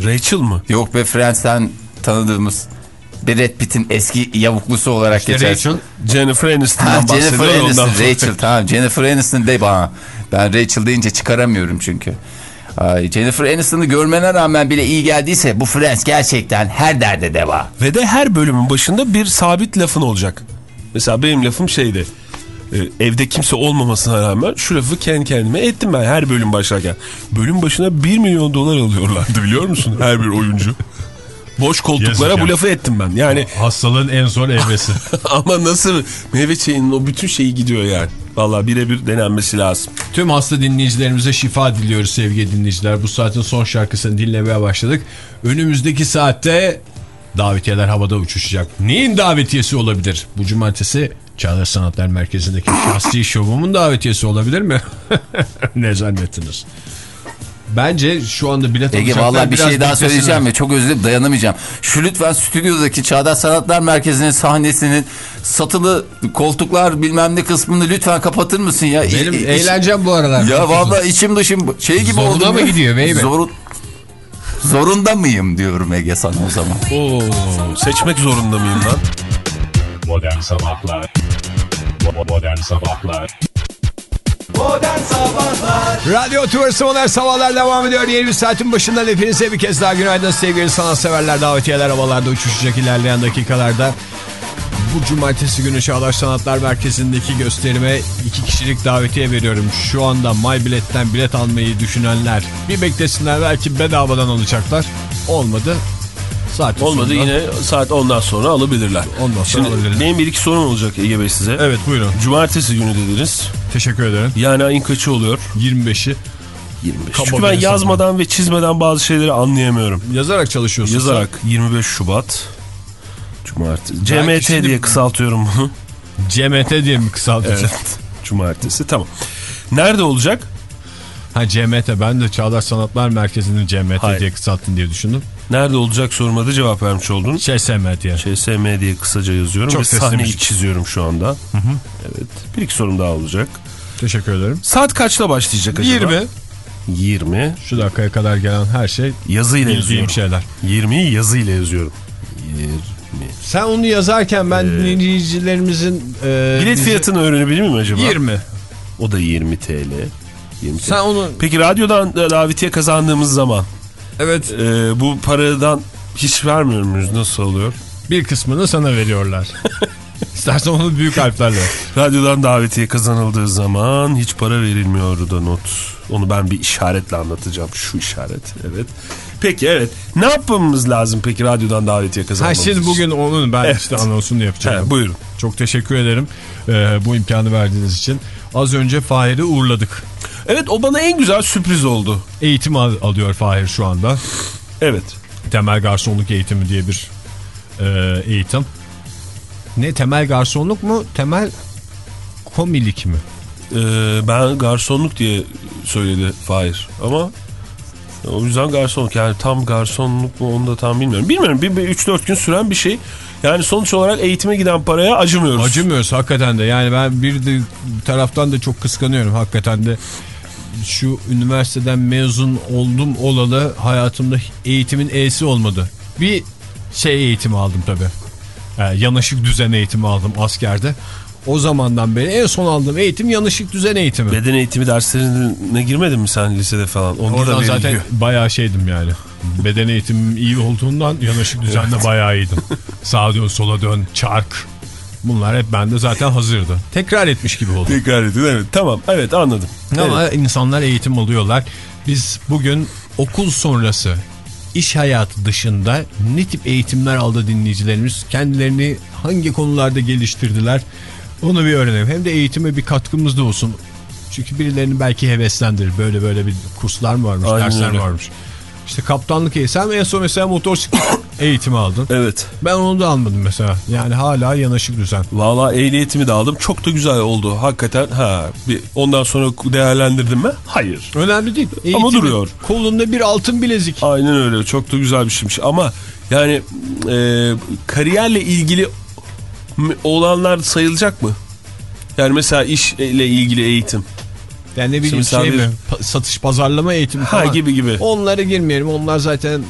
Rachel mı? Yok be Friends'ten tanıdığımız Brad Pitt'in eski yavuklusu olarak geçer. Rachel Jennifer Aniston'dan Jennifer bahsediyor Aniston, ondan sonra. Rachel tamam. Jennifer Aniston de bana. Ben Rachel deyince çıkaramıyorum çünkü. Ay, Jennifer Aniston'u görmene rağmen bile iyi geldiyse bu Friends gerçekten her derde deva. Ve de her bölümün başında bir sabit lafın olacak. Mesela benim lafım şeydi. e, Evde kimse olmamasına rağmen şu lafı kendi kendime ettim ben her bölüm başlarken. Bölüm başına 1 milyon dolar alıyorlardı biliyor musun her bir oyuncu. Boş koltuklara Yazık bu ya. lafı ettim ben. Yani hastalığın en zor evresi. ama nasıl meyve çayının o bütün şeyi gidiyor yani. Vallahi birebir denenmesi lazım. Tüm hasta dinleyicilerimize şifa diliyoruz sevgili dinleyiciler. Bu saatin son şarkısını dinlemeye başladık. Önümüzdeki saatte davetiyeler havada uçuşacak. Neyin davetiyesi olabilir? Bu cumartesi Çağdaş Sanatlar Merkezi'ndeki şahsi şovumun davetiyesi olabilir mi? ne zannettiniz? Bence şu anda bilet Ege alacaklar, vallahi bir şey daha söyleyeceğim ve çok özür dilerim dayanamayacağım. Şu lütfen stüdyodaki Çağdaş Sanatlar Merkezi'nin sahnesinin satılı koltuklar bilmem ne kısmını lütfen kapatır mısın ya? Benim İ- eğlencem bu aralar. Ya vallahi içim dışım şey gibi Zoruna oldum mı ya. gidiyor beybe? Zorun, zorunda mıyım diyorum Ege sana o zaman. Oo, seçmek zorunda mıyım lan? Modern Sabahlar Modern Sabahlar Modern Sabahlar Radyo Tuvası Modern Sabahlar devam ediyor. Yeni bir saatin başından hepinize bir kez daha günaydın sevgili sanatseverler. Davetiyeler havalarda uçuşacak ilerleyen dakikalarda. Bu cumartesi günü Çağdaş Sanatlar Merkezi'ndeki gösterime iki kişilik davetiye veriyorum. Şu anda MyBilet'ten bilet almayı düşünenler bir beklesinler belki bedavadan alacaklar. Olmadı. Saat Olmadı yine saat ondan sonra alabilirler. Ondan sonra Şimdi alabilirler. benim bir iki sorum olacak Ege Bey size. Evet buyurun. Cumartesi günü dediniz. Teşekkür ederim. Yani ayın kaçı oluyor? 25'i 25. Kaba Çünkü ben yazmadan ve çizmeden bazı şeyleri anlayamıyorum. yazarak çalışıyorsun. Yazarak 25 Şubat Cumartesi. CMT şimdi- diye kısaltıyorum bunu. CMT diye mi kısaltacağız? Evet. Cumartesi tamam. Nerede olacak? Ha CMT ben de Çağdaş Sanatlar Merkezi'nin CMT Hayır. diye kısalttın diye düşündüm. Nerede olacak soruma da cevap vermiş oldunuz. ÇSM diye. ÇSM diye kısaca yazıyorum Çok ve sahneyi çiziyorum şu anda. Evet. Bir iki sorum daha olacak. Teşekkür ederim. Saat kaçta başlayacak acaba? 20. 20. Şu dakikaya kadar gelen her şey Yazıyla yazıyorum. şeyler. 20'yi yazıyla yazıyorum. 20. Sen onu yazarken ben dinleyicilerimizin e, Bilet bizi- fiyatını öğrenebilir miyim acaba? 20. O da 20 TL. 20 TL. Sen onu Peki radyodan da davetiye kazandığımız zaman evet e, bu paradan hiç vermiyor muyuz? Nasıl oluyor? bir kısmını sana veriyorlar. İstersen onu büyük harflerle. Radyodan davetiye kazanıldığı zaman hiç para verilmiyor da not. Onu ben bir işaretle anlatacağım. Şu işaret. Evet. Peki evet. Ne yapmamız lazım peki radyodan davetiye Ha kazanmamız şimdi için? bugün onun ben Evet. işte anonsunu yapacağım. He, buyurun. Çok teşekkür ederim e, bu imkanı verdiğiniz için. Az önce Fahir'i uğurladık. Evet o bana en güzel sürpriz oldu. Eğitim al- alıyor Fahir şu anda. Evet. Temel garsonluk eğitimi diye bir e, eğitim. Ne temel garsonluk mu? Temel komilik mi? Ee, ben garsonluk diye söyledi Fahir ama o yüzden garsonluk yani tam garsonluk mu onu da tam bilmiyorum. Bilmiyorum bir, bir 3-4 gün süren bir şey. Yani sonuç olarak eğitime giden paraya acımıyoruz. Acımıyoruz hakikaten de. Yani ben bir de bir taraftan da çok kıskanıyorum hakikaten de. Şu üniversiteden mezun oldum olalı hayatımda eğitimin E'si olmadı. Bir şey eğitimi aldım tabii. Yani yanaşık düzen eğitimi aldım askerde. O zamandan beri en son aldığım eğitim yanlışık düzen eğitimi. Beden eğitimi derslerine girmedin mi sen lisede falan? Onda da Oradan veriliyor. zaten bayağı şeydim yani. Beden eğitimim iyi olduğundan yanaşık düzende bayağı iyiydim. Sağa dön sola dön çark. Bunlar hep bende zaten hazırdı. Tekrar etmiş gibi oldu. Tekrar edin evet tamam evet anladım. Ama insanlar eğitim alıyorlar. Biz bugün okul sonrası iş hayatı dışında ne tip eğitimler aldı dinleyicilerimiz? Kendilerini hangi konularda geliştirdiler? Onu bir öğrenelim. Hem de eğitime bir katkımız da olsun. Çünkü birilerini belki heveslendirir. Böyle böyle bir kurslar mı varmış, Aynen dersler öyle. varmış. İşte kaptanlık eğitimi. Sen en son mesela motosiklet eğitimi aldın. Evet. Ben onu da almadım mesela. Yani hala yanaşık düzen. Valla ehliyetimi de aldım. Çok da güzel oldu. Hakikaten ha bir ondan sonra değerlendirdim mi? Hayır. Önemli değil. Ama Eğitimi, duruyor. Kolunda bir altın bilezik. Aynen öyle. Çok da güzel bir şeymiş. Ama yani e, kariyerle ilgili olanlar sayılacak mı? Yani mesela işle ilgili eğitim. Yani ne bileyim şey mi? Satış pazarlama eğitimi Ha, falan. gibi gibi. Onlara girmeyelim. Onlar zaten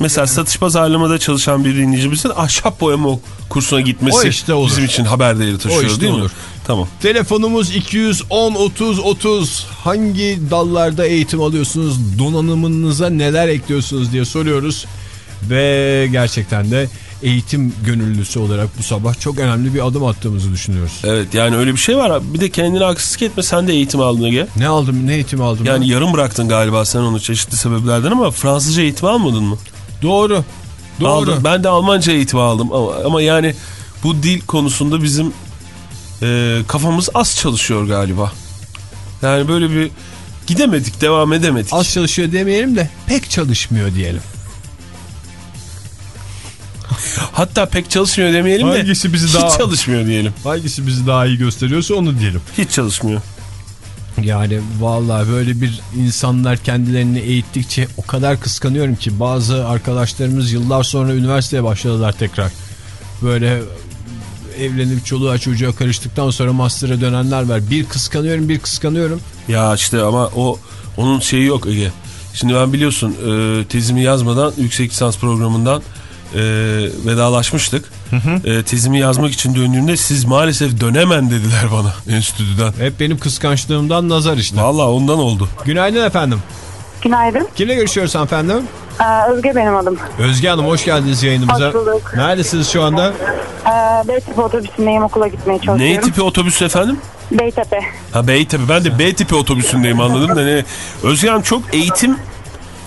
Mesela satış pazarlamada çalışan bir dinleyicimizin ahşap boyama kursuna gitmesi O işte olur. bizim için haber değeri taşıyor O işte değil mi? olur. Tamam. Telefonumuz 210 30 30. Hangi dallarda eğitim alıyorsunuz? Donanımınıza neler ekliyorsunuz diye soruyoruz. Ve gerçekten de eğitim gönüllüsü olarak bu sabah çok önemli bir adım attığımızı düşünüyoruz. Evet yani öyle bir şey var. Bir de kendine haksızlık etme sen de eğitim aldın Ege. Ne aldım ne eğitim aldım? Yani ben? yarım bıraktın galiba sen onu çeşitli sebeplerden ama Fransızca eğitim almadın mı? Doğru. Doğru. Aldım. Ben de Almanca eğitimi aldım ama, ama yani bu dil konusunda bizim e, kafamız az çalışıyor galiba. Yani böyle bir gidemedik, devam edemedik. Az çalışıyor demeyelim de pek çalışmıyor diyelim. Hatta pek çalışmıyor demeyelim de Hangisi bizi hiç daha- çalışmıyor diyelim. Hangisi bizi daha iyi gösteriyorsa onu diyelim. Hiç çalışmıyor. Yani vallahi böyle bir insanlar kendilerini eğittikçe o kadar kıskanıyorum ki bazı arkadaşlarımız yıllar sonra üniversiteye başladılar tekrar. Böyle evlenip çoluğa çocuğa karıştıktan sonra master'a dönenler var. Bir kıskanıyorum bir kıskanıyorum. Ya işte ama o onun şeyi yok Ege. Şimdi ben biliyorsun e, tezimi yazmadan yüksek lisans programından e, vedalaşmıştık. E, tezimi yazmak için döndüğümde siz maalesef dönemen dediler bana enstitüden. Hep benim kıskançlığımdan nazar işte. Valla ondan oldu. Günaydın efendim. Günaydın. Kimle görüşüyoruz efendim? Ee, Özge benim adım. Özge Hanım hoş geldiniz yayınımıza. Hoş bulduk. Neredesiniz şu anda? Ee, Beytepe otobüsündeyim okula gitmeye çalışıyorum. Ne tipi otobüs efendim? Beytepe. Ha Beytepe. Ben de B tipi otobüsündeyim anladım da ne? Özge Hanım çok eğitim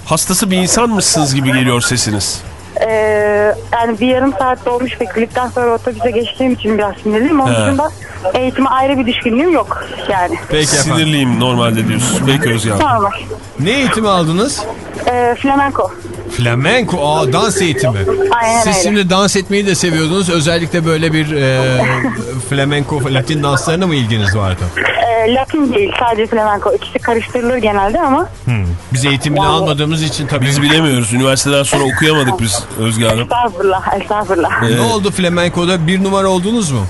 hastası bir insanmışsınız gibi geliyor sesiniz. Ee, yani bir yarım saat dolmuş ve klipten sonra otobüse geçtiğim için biraz sinirliyim. Onun He. dışında eğitime ayrı bir düşkünlüğüm yok yani. Peki efendim. Sinirliyim normalde diyorsunuz. Peki Özge Hanım. Normal. Ne eğitimi aldınız? Ee, flamenko. Flamenco, aa dans eğitimi. Aynen Siz öyle. şimdi dans etmeyi de seviyordunuz. Özellikle böyle bir e, flamenco, latin danslarına mı ilginiz vardı? Ee, Latin değil sadece flamenko. İkisi karıştırılır genelde ama Biz eğitimini almadığımız için tabii. Biz bilemiyoruz. Üniversiteden sonra okuyamadık biz Özge Hanım. estağfurullah estağfurullah. Ne oldu flamenco'da? Bir numara oldunuz mu?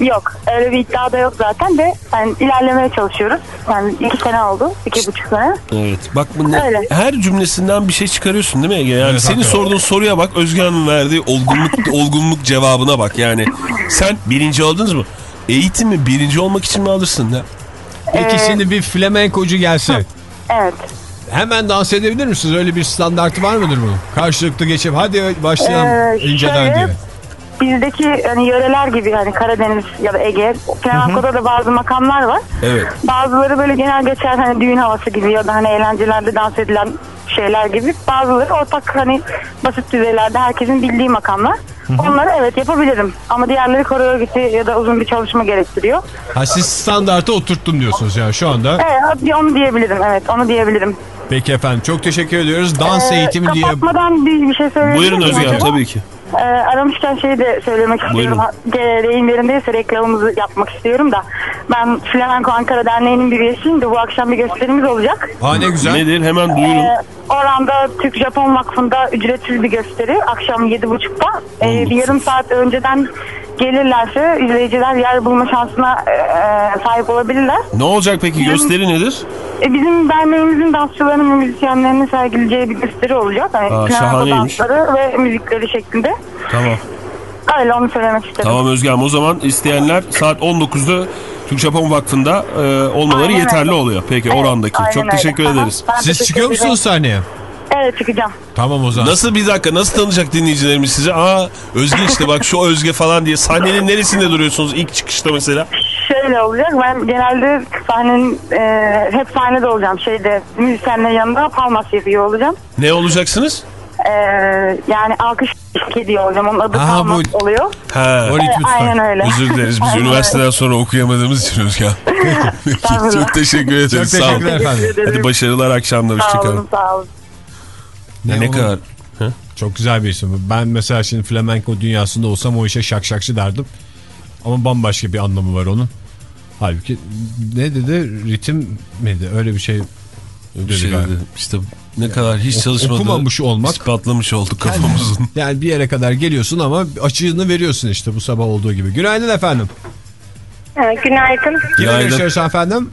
Yok öyle bir iddia da yok zaten de yani ilerlemeye çalışıyoruz. Yani iki sene oldu. iki buçuk sene. Evet. Bak bu ne- Öyle. her cümlesinden bir şey çıkarıyorsun değil mi Ege? Yani Evet, senin hakikaten. sorduğun soruya bak Özge Hanım'ın verdiği olgunluk, olgunluk cevabına bak. Yani sen birinci oldunuz mu? Eğitimi birinci olmak için mi alırsın? Ya? Peki şimdi bir flamencocu gelse Evet. hemen dans edebilir misiniz? Öyle bir standartı var mıdır bunun? Karşılıklı geçip hadi başlayalım Ee, inceden şöyle, diye. Bizdeki hani yöreler gibi hani Karadeniz ya da Ege, Flamenco'da da bazı makamlar var. Evet. Bazıları böyle genel geçer hani düğün havası gibi ya da hani eğlencelerde dans edilen şeyler gibi. Bazıları ortak hani basit düzeylerde herkesin bildiği makamlar. Onları evet yapabilirim. Ama diğerleri koreografi ya da uzun bir çalışma gerektiriyor. Ha siz standartı oturttum diyorsunuz yani şu anda. Evet onu diyebilirim evet onu diyebilirim. Peki efendim çok teşekkür ediyoruz. Dans Ee, eğitimi diye Kapatmadan bir, bir şey söyleyebilir Buyurun miyim Özge Hanım acaba? tabii ki. Ee, aramışken şeyi de söylemek istiyorum. Ha, ge- Deyim yerindeyse reklamımızı yapmak istiyorum da. Ben Flamenco Ankara Derneği'nin bir üyesiyim de bu akşam bir gösterimiz olacak. Ha ne güzel. Nedir? Hemen duyurun. Ee, oranda Türk-Japon Vakfı'nda ücretsiz bir gösteri. Akşam 7.30'da. Ee, bir yarım saat önceden gelirlerse izleyiciler yer bulma şansına e, e, sahip olabilirler. Ne olacak peki? Gösteri nedir? E, bizim derneğimizin dansçılarının ve müzisyenlerinin sergileyeceği bir gösteri olacak. Yani Aa, şahaneymiş. dansları ve müzikleri şeklinde. Tamam. Öyle onu söylemek istedim. Tamam Özge Hanım. O zaman isteyenler saat 19'da Türk Japon Vakfı'nda e, olmaları Aynen yeterli öyle. oluyor. Peki Evet, orandaki. Çok öyle. teşekkür Aha, ederiz. ben Siz teşekkür çıkıyor ederim. musunuz sahneye? Evet çıkacağım. Tamam o zaman. Nasıl bir dakika nasıl tanıyacak dinleyicilerimiz sizi? Aa Özge işte bak şu Özge falan diye sahnenin neresinde duruyorsunuz ilk çıkışta mesela? Şöyle olacak ben genelde sahnenin e, hep sahnede olacağım. Şeyde müzisyenlerin yanında palmas yapıyor olacağım. Ne olacaksınız? E, yani alkış ediyor olacağım. Onun adı Aha, palmas bu- oluyor. Ha. E, tutar. aynen öyle. Özür dileriz biz Aynen üniversiteden sonra okuyamadığımız için Estağfurullah. Çok teşekkür ederiz. Çok Sağ olun. teşekkürler efendim. Teşekkür ederim. Hadi başarılar akşamda. Sağ olun sağ olun. Ne, ne kadar? Hı? Çok güzel bir isim. Ben mesela şimdi flamenko dünyasında olsam o işe şakşakçı derdim. Ama bambaşka bir anlamı var onun. Halbuki ne dedi? Ritim miydi? Öyle bir şey bir şey dedi. İşte ne kadar hiç çalışmadı. Okumamış olmak. İspatlamış olduk kafamızın. Yani, yani bir yere kadar geliyorsun ama açığını veriyorsun işte bu sabah olduğu gibi. Günaydın efendim. Günaydın. Günaydın. Görüşürüz efendim.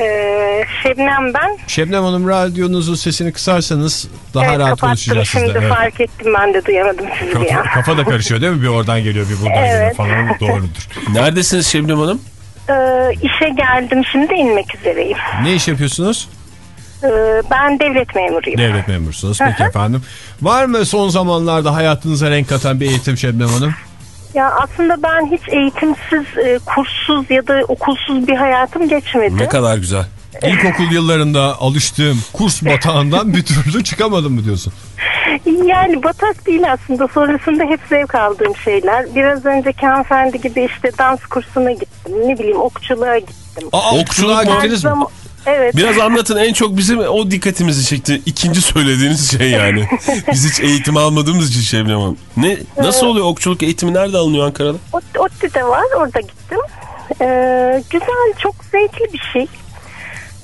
Ee, Şebnem ben. Şebnem Hanım radyonuzun sesini kısarsanız daha evet, rahat konuşacağız sizle. şimdi Evet. fark ettim ben de duyamadım sizi kafa, ya. Kafa da karışıyor değil mi? Bir oradan geliyor bir buradan Evet. geliyor falan doğrudur. Neredesiniz Şebnem Hanım? Ee, işe geldim şimdi inmek üzereyim. Ne iş yapıyorsunuz? Ee, ben devlet memuruyum. Devlet memurusunuz. Peki efendim. Var mı son zamanlarda hayatınıza renk katan bir eğitim Şebnem Hanım? Ya aslında ben hiç eğitimsiz, e, kurssuz ya da okulsuz bir hayatım geçmedi. Ne kadar güzel. İlkokul yıllarında alıştığım kurs batağından bir türlü çıkamadım mı diyorsun? Yani batak değil aslında. Sonrasında hep zevk aldığım şeyler. Biraz önceki hanımefendi gibi işte dans kursuna gittim. Ne bileyim okçuluğa gittim. Aa, okçuluğa gittiniz mi? Evet. Biraz anlatın en çok bizim o dikkatimizi çekti. İkinci söylediğiniz şey yani. Biz hiç eğitim almadığımız için Şebnem Hanım. Ne, nasıl oluyor okçuluk eğitimi nerede alınıyor Ankara'da? Ot- ODTÜ'de var orada gittim. Ee, güzel çok zevkli bir şey.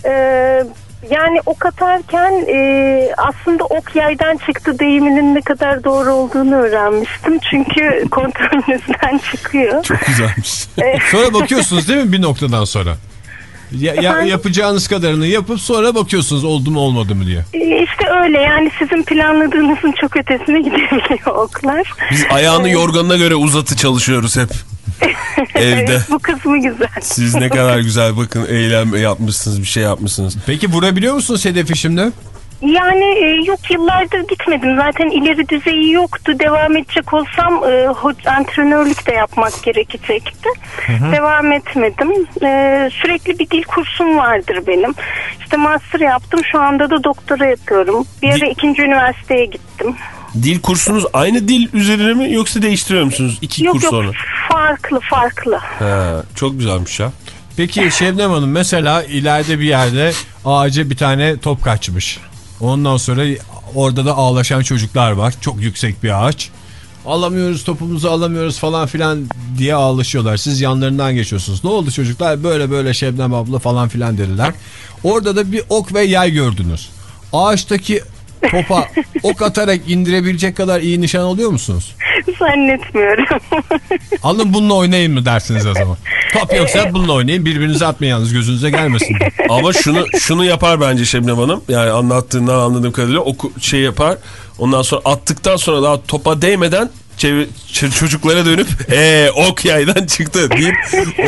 Ee, yani ok atarken e, aslında ok yaydan çıktı deyiminin ne kadar doğru olduğunu öğrenmiştim. Çünkü kontrolünüzden çıkıyor. Çok güzelmiş. Sonra bakıyorsunuz değil mi bir noktadan sonra? Ya, ya- yapacağınız kadarını yapıp sonra bakıyorsunuz oldu mu olmadı mı diye. Ee, İşte öyle yani sizin planladığınızın çok ötesine gidebiliyor oklar. Biz ayağını yorganına göre uzatı çalışıyoruz hep. Evde. Evet, bu kısmı güzel. Siz ne kadar güzel bakın eylem yapmışsınız bir şey yapmışsınız. Peki vurabiliyor musunuz hedefi şimdi? Yani e, yok yıllardır gitmedim. Zaten ileri düzeyi yoktu. Devam edecek olsam e, antrenörlük de yapmak gerekecekti. hı. Devam etmedim. E, sürekli bir dil kursum vardır benim. İşte master yaptım. Şu anda da doktora yapıyorum. Bir ara ikinci üniversiteye gittim. Dil kursunuz aynı dil üzerine mi yoksa değiştiriyor musunuz iki yok kurs yok sonra? farklı farklı. Ha, çok güzelmiş ya. Peki Şebnem Hanım mesela ileride bir yerde ağaca bir tane top kaçmış. Ondan sonra orada da ağlaşan çocuklar var. Çok yüksek bir ağaç. Alamıyoruz topumuzu alamıyoruz falan filan diye ağlaşıyorlar. Siz yanlarından geçiyorsunuz. Ne oldu çocuklar? Böyle böyle Şebnem abla falan filan dediler. Orada da bir ok ve yay gördünüz. Ağaçtaki topa ok atarak indirebilecek kadar iyi nişan alıyor musunuz? Zannetmiyorum. Alın bununla oynayın mı dersiniz o zaman? Top yoksa bununla oynayın birbirinize atmayın yalnız gözünüze gelmesin. Ama şunu şunu yapar bence Şebnem Hanım. Yani anlattığından anladığım kadarıyla oku, şey yapar. Ondan sonra attıktan sonra daha topa değmeden çevir, çocuklara dönüp ee ok yaydan çıktı deyip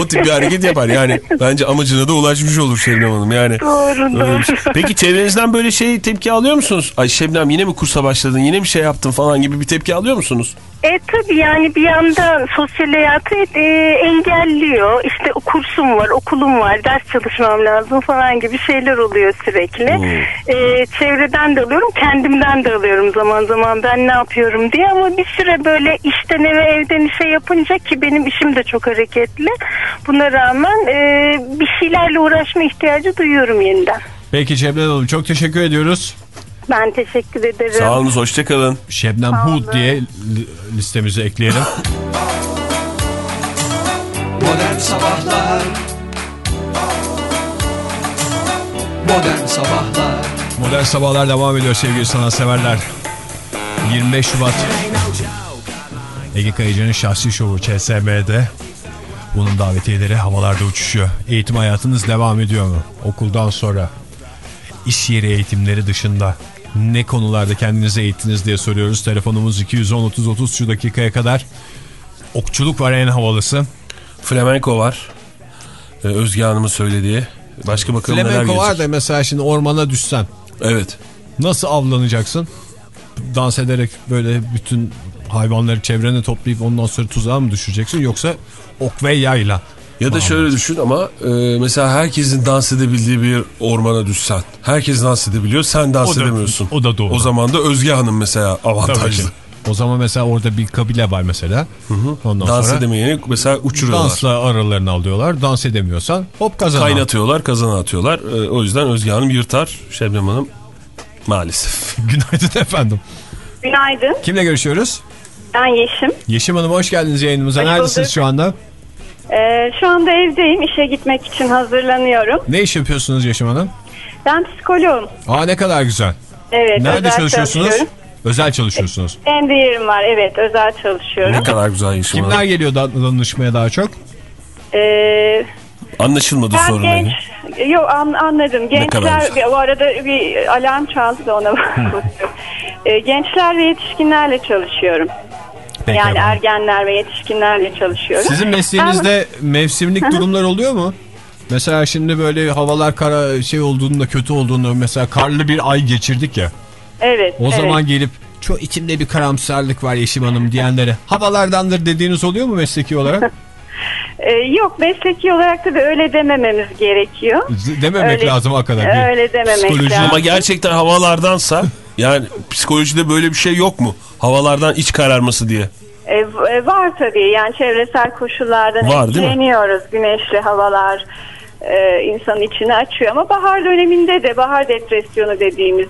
o tip bir hareket yapar. Yani bence amacına da ulaşmış olur Şebnem Hanım. Yani Doğru, şey. doğru. Peki çevrenizden böyle şey tepki alıyor musunuz? Ay Şebnem yine mi kursa başladın? Yine bir şey yaptın falan gibi bir tepki alıyor musunuz? E tabii yani bir yanda sosyal hayatı e, engelliyor. İşte kursum var, okulum var, ders çalışmam lazım falan gibi şeyler oluyor sürekli. E, çevreden de alıyorum, kendimden de alıyorum zaman zaman ben ne yapıyorum diye. Ama bir süre böyle işten eve evden işe yapınca ki benim işim de çok hareketli. Buna rağmen e, bir şeylerle uğraşma ihtiyacı duyuyorum yeniden. Peki Şebnem Hanım çok teşekkür ediyoruz. Ben teşekkür ederim. Sağ olun hoşçakalın. Şebnem Sağ Hood diye li- listemize ekleyelim. Modern Sabahlar Modern Sabahlar Modern Sabahlar devam ediyor sevgili sanatseverler. 25 Şubat Ege Kayıcı'nın şahsi şovu ÇSM'de. Bunun davetiyeleri havalarda uçuşuyor. Eğitim hayatınız devam ediyor mu? Okuldan sonra iş yeri eğitimleri dışında ne konularda kendinizi eğittiniz diye soruyoruz. Telefonumuz 210-30-30 şu dakikaya kadar. Okçuluk var en havalısı. Flamenko var. Ee, Özge Hanım'ın söylediği. Başka bakalım neler Flamenko gelecek. var da mesela şimdi ormana düşsen. Evet. Nasıl avlanacaksın? Dans ederek böyle bütün hayvanları çevrene toplayıp ondan sonra tuzağa mı düşüreceksin yoksa ok ve yayla? Ya da şöyle düşün ama e, mesela herkesin dans edebildiği bir ormana düşsen. Herkes dans edebiliyor sen dans O da- edemiyorsun. o da doğru. O zaman da Özge Hanım mesela avantajlı. O zaman mesela orada bir kabile var mesela. Ondan Dans sonra edemeyeni mesela uçuruyorlar. dansla aralarını alıyorlar. Dans edemiyorsan hop kazan. Kaynatıyorlar kazana atıyorlar. E, o yüzden Özge Hanım yırtar. Şebnem Hanım Maalesef. Günaydın efendim. Günaydın. Kimle görüşüyoruz? Ben Yeşim. Yeşim Hanım hoş geldiniz yayınımıza. Hoş Neredesiniz bulduk. şu anda? Ee, şu anda evdeyim. İşe gitmek için hazırlanıyorum. Ne iş yapıyorsunuz Yeşim Hanım? Ben psikoloğum. Aa ne kadar güzel. Evet. Nerede çalışıyorsunuz? Özel çalışıyorsunuz. Kendi yerim var. Evet. Özel çalışıyorum. Ne kadar güzel Yeşim Kimler Hanım. geliyor dan- danışmaya daha çok? Ee, Anlaşılmadı ben sorun. genç... Yok an, anladım. Kadar Gençler... güzel. Bu arada bir alarm çaldı da ona bakıyorum. Ee, gençler ve yetişkinlerle çalışıyorum. Peki yani efendim. ergenler ve yetişkinlerle çalışıyorum. Sizin mesleğinizde mevsimlik durumlar oluyor mu? Mesela şimdi böyle havalar kara şey olduğunda kötü olduğunda mesela karlı bir ay geçirdik ya. Evet. O evet. zaman gelip çok içimde bir karamsarlık var Yeşim Hanım diyenlere havalardandır dediğiniz oluyor mu mesleki olarak? Ee, yok mesleki olarak da öyle demememiz gerekiyor. Dememek Öyle- lazım hakikaten. Öyle dememek Psikoloji- lazım. Ama gerçekten havalardansa yani psikolojide böyle bir şey yok mu? Havalardan iç kararması diye. E, e, var tabii yani çevresel koşullardan Var, etkileniyoruz. Güneşli havalar e, insanın içini açıyor ama bahar döneminde de bahar depresyonu dediğimiz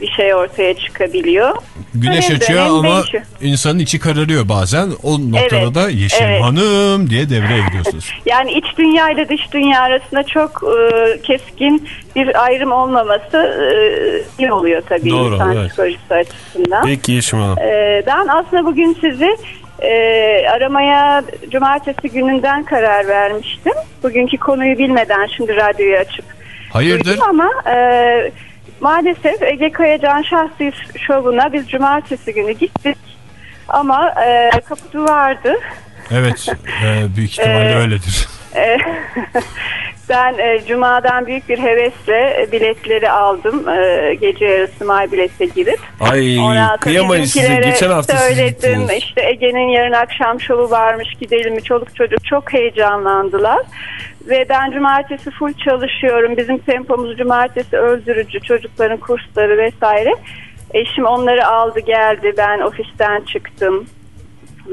bir şey ortaya çıkabiliyor. Güneş Dönem açıyor ama değişiyor. insanın içi kararıyor bazen. O noktada Evet, da Yeşim evet. Hanım diye devreye gidiyorsunuz. Yani iç dünya ile dış dünya arasında çok e, keskin bir ayrım olmaması e, iyi oluyor tabii Doğru, insan evet. psikolojisi açısından. Peki Yeşim Hanım. Ee, ben aslında bugün sizi e, aramaya cumartesi gününden karar vermiştim. Bugünkü konuyu bilmeden şimdi radyoyu açıp Hayırdır? duydum ama e, maalesef Ege Kayacan şahsi şovuna biz cumartesi günü gittik. Ama e, kapı duvardı. Evet e, büyük ihtimalle Ee, öyledir. E, ben e, Cuma'dan büyük bir hevesle e, biletleri aldım. E, gece yarısı may bilete girip. Ay Ondan kıyamayız size. Geçen hafta söyledim. İşte Ege'nin yarın akşam şovu varmış gidelim mi? Çoluk çocuk çok heyecanlandılar. Ve ben cumartesi full çalışıyorum. Bizim tempomuz cumartesi öldürücü. Çocukların kursları vesaire. Eşim onları aldı geldi. Ben ofisten çıktım.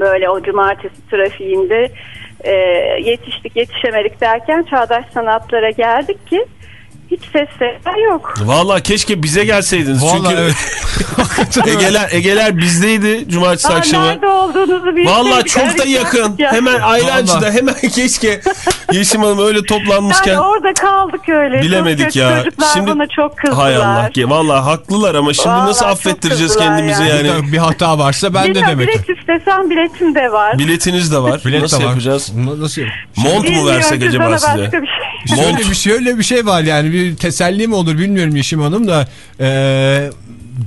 Böyle o cumartesi trafiğinde e, yetiştik yetişemedik derken çağdaş sanatlara geldik ki hiç ses sesler yok. Valla keşke bize gelseydiniz. Vallahi Çünkü evet. Egeler, Egeler bizdeydi cumartesi Aa, akşamı. nerede olduğunuzu bilseydik. Valla çok da yakın. ya. Hemen Ayrancı'da hemen keşke Yeşim Hanım öyle toplanmışken. Yani orada kaldık öyle. Bilemedik Çok- ya. Çocuklar Şimdi- bana çok kızdılar. Hay Allah. Valla haklılar ama şimdi Vallahi nasıl affettireceğiz kendimizi yani. yani. Bir hata varsa ben de Bilmiyorum, demek ki. bilet istesem biletim de var. Biletiniz de var. Bilet nasıl de var. yapacağız? Na- Nasıl yap- Mont mu versek acaba size? başka bir şey. Şöyle bir, şöyle bir şey var yani bir teselli mi olur bilmiyorum Yeşim Hanım da e,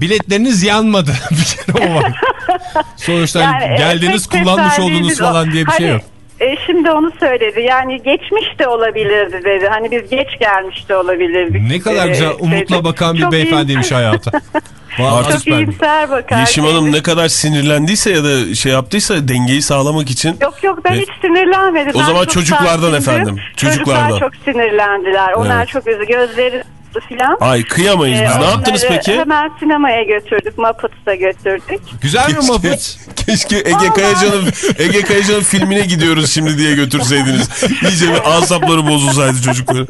biletleriniz yanmadı. bir kere o var. Sonuçta Yani, e, geldiniz kullanmış oldunuz o. falan diye bir şey Hani, yok. E, şimdi onu söyledi. Yani geçmiş de olabilirdi dedi. Hani biz geç gelmiş de olabilirdik. Ne kadar e, güzel umutla dedi. bakan bir Çok beyefendiymiş hayata. Vallahi Çok süper. iyimser bakar. Yeşim Hanım ne kadar sinirlendiyse ya da şey yaptıysa dengeyi sağlamak için. Yok yok ben Evet. hiç sinirlenmedim. O Ben zaman çocuklardan sakindim. efendim, çocuklardan. Çocuklar çok sinirlendiler. Onlar Evet. çok üzü gözleri filan. Ay kıyamayız biz. Ee, ne yaptınız peki? Hemen sinemaya götürdük. Muppets'a götürdük. Güzel mi Keşke- Muppet? Keşke Ege Kayacan'ın Ege Kayacan'ın filmine gidiyoruz şimdi diye götürseydiniz. İyice bir asapları bozulsaydı çocukların.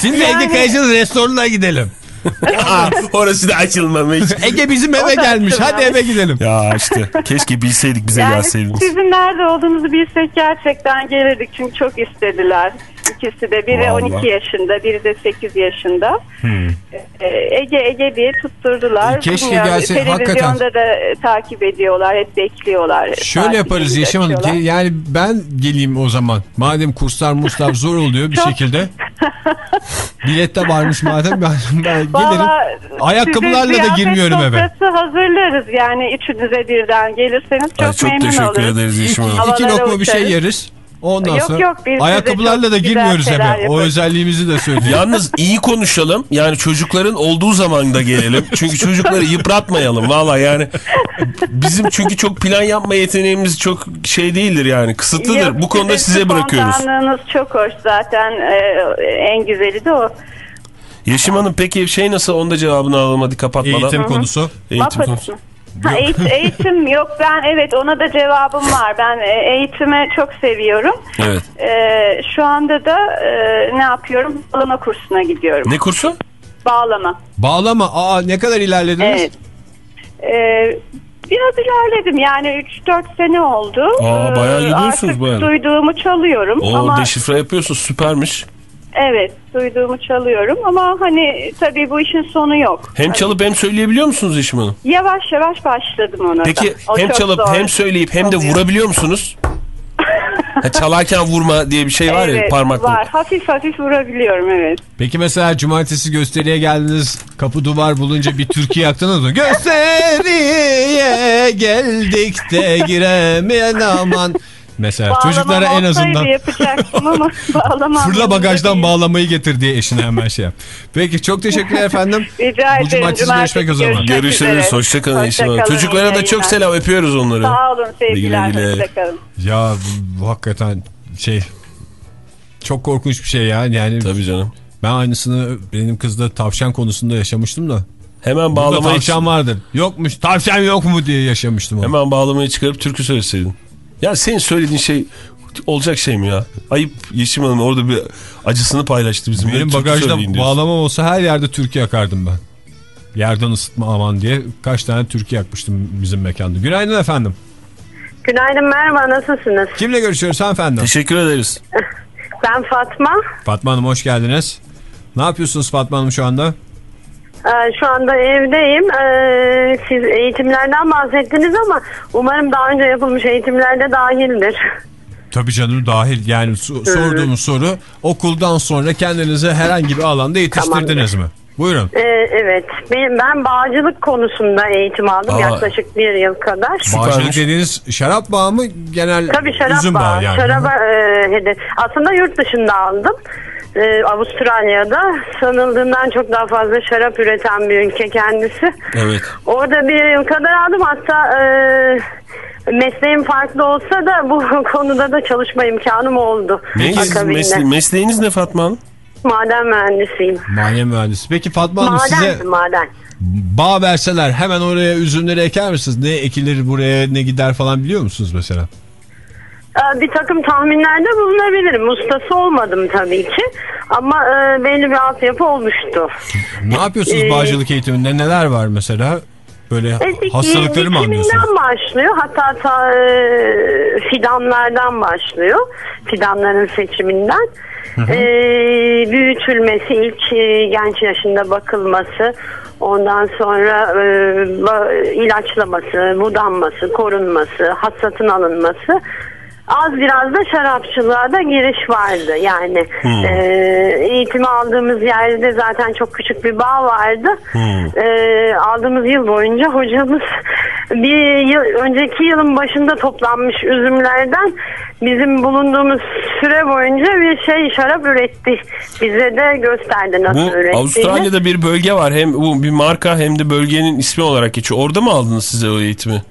Şimdi Ege Kayacan'ın restoranına gidelim. Aa, orası da açılmamış. Ege bizim eve gelmiş. açılmamış. Hadi eve gidelim. Ya işte keşke bilseydik bize Yani gelseydiniz. sizin nerede olduğunuzu bilsek gerçekten gelirdik. Çünkü çok istediler. İkisi de. Biri Vallahi. 12 yaşında, biri de 8 yaşında. Ee, Ege Ege diye tutturdular. Keşke Bilmiyorum, gelse- Televizyonda hakikaten. da e, takip ediyorlar. Hep bekliyorlar. Şöyle yaparız Yeşim Hanım. Yani ben geleyim o zaman. Madem kurslar murslar zor oluyor bir Çok- şekilde. Bilette varmış madem ben, ben gelirim. Vallahi Ayakkabılarla da girmiyorum eve. hazırlarız yani üçünüze birden gelirseniz çok Ay, çok memnun teşekkür oluruz. ederiz Yeşim Hanım. İki lokma bir şey yeriz. Ondan Yok, sonra yok, ayakkabılarla da girmiyoruz eve. O özelliğimizi de söyleyeyim. Yalnız iyi konuşalım. Yani çocukların olduğu zaman da gelelim. Çünkü çocukları yıpratmayalım. Valla yani bizim çünkü çok plan yapma yeteneğimiz çok şey değildir yani. Kısıtlıdır. Yok, Bu konuda sizin size bırakıyoruz. Spontanlığınız çok hoş zaten Ee, en güzeli de o. Yeşim Hanım peki şey nasıl? Onun da cevabını alalım hadi kapatmadan. Eğitim konusu. Eğitim konusu. Ha, eğitim, eğitim yok ben evet ona da cevabım var. Ben e, eğitimi çok seviyorum. Evet. Ee, şu anda da e, ne yapıyorum? Bağlama kursuna gidiyorum. Ne kursu? Bağlama. Bağlama. Aa ne kadar ilerlediniz? Evet. Ee, biraz ilerledim yani 3-4 sene oldu. Aa, bayağı Ee, gidiyorsunuz Artık bayağı. duyduğumu çalıyorum O ama deşifre yapıyorsun süpermiş. Evet duyduğumu çalıyorum ama hani tabii bu işin sonu yok. Hem çalıp hem söyleyebiliyor musunuz Yeşim Hanım? Yavaş yavaş başladım ona da. Peki O hem çalıp zor hem söyleyip hem de vurabiliyor musunuz? ha, çalarken vurma diye bir şey var ya evet, parmakla. var. Hafif hafif vurabiliyorum evet. Peki mesela cumartesi gösteriye geldiniz kapı duvar bulunca bir türkü yaktınız mı? Gösteriye geldik de giremeyen aman. Mesela Bağlamam çocuklara en azından ama fırla bagajdan bağlamayı getir diye eşine hemen şey yap. Peki çok teşekkürler efendim. Rica Bu ederim. cumartesi görüşmek o zaman. Görüşürüz. Hoşçakalın. Hoşça kalın, Çocuklara da çok selam öpüyoruz onları. Sağ olun sevgiler. Hoşçakalın. Ya bu, bu hakikaten şey çok korkunç bir şey ya. Yani Tabii canım. Ben aynısını benim kızda tavşan konusunda yaşamıştım da. Hemen Burada bağlamayı tavşan vardır. Yokmuş tavşan yok mu diye yaşamıştım. Onu. Hemen bağlamayı çıkarıp türkü söyleseydin. Ya senin söylediğin şey olacak şey mi ya? Ayıp Yeşim Hanım orada bir acısını paylaştı bizim. Benim bagajda bağlamam olsa her yerde türkü yakardım ben. Yerden ısıtma aman diye kaç tane türkü yakmıştım bizim mekanda. Günaydın efendim. Günaydın merhaba nasılsınız? Kimle görüşüyoruz hanımefendi? Teşekkür ederiz. Ben Fatma. Fatma Hanım hoş geldiniz. Ne yapıyorsunuz Fatma Hanım şu anda? Ee, Şu anda evdeyim. Ee, Siz eğitimlerden bahsettiniz ama umarım daha önce yapılmış eğitimlerde dahildir. Tabii canım dahil yani so- sorduğumuz soru okuldan sonra kendinizi herhangi bir alanda yetiştirdiniz mi? Buyurun. Ee, evet. Benim, ben bağcılık konusunda eğitim aldım Aa. yaklaşık bir yıl kadar. Bağcılık dediğiniz şarap bağı mı genel Tabii şarap üzüm bağı. bağı yani? Şaraba e, hedef. Aslında yurt dışında aldım. E, Avustralya'da sanıldığından çok daha fazla şarap üreten bir ülke kendisi. Evet. Orada bir yıl kadar aldım. Hatta e, mesleğim farklı olsa da bu konuda da çalışma imkanım oldu. Ne, mesle mesleğiniz ne Fatma Hanım? Maden mühendisiyim. Maden mühendisi. Peki Fatma Hanım Maden, size maden. bağ verseler hemen oraya üzümleri eker misiniz? Ne ekilir buraya ne gider falan biliyor musunuz mesela? Ee, Bir takım tahminlerde bulunabilirim. Ustası olmadım tabii ki. Ama e, belli bir altyapı oluştu. Ne yapıyorsunuz Ee, bağcılık eğitiminde neler var mesela? Böyle Ezik hastalıkları mı anlıyorsunuz? başlıyor. Hatta ta, e, fidanlardan başlıyor. Fidanların seçiminden. E, büyütülmesi, ilk e, genç yaşında bakılması, ondan sonra e, ba- ilaçlaması, budanması, korunması, hasatın alınması. Az biraz da şarapçılığa da giriş vardı. Yani Hmm. e, eğitimi aldığımız yerde zaten çok küçük bir bağ vardı. Hmm. E, aldığımız yıl boyunca hocamız bir yıl önceki yılın başında toplanmış üzümlerden bizim bulunduğumuz süre boyunca bir şey şarap üretti. Bize de gösterdi nasıl Bu ürettiğini. Avustralya'da bir bölge var. Hem bu bir marka hem de bölgenin ismi olarak geçiyor. Orada mı aldınız size o eğitimi?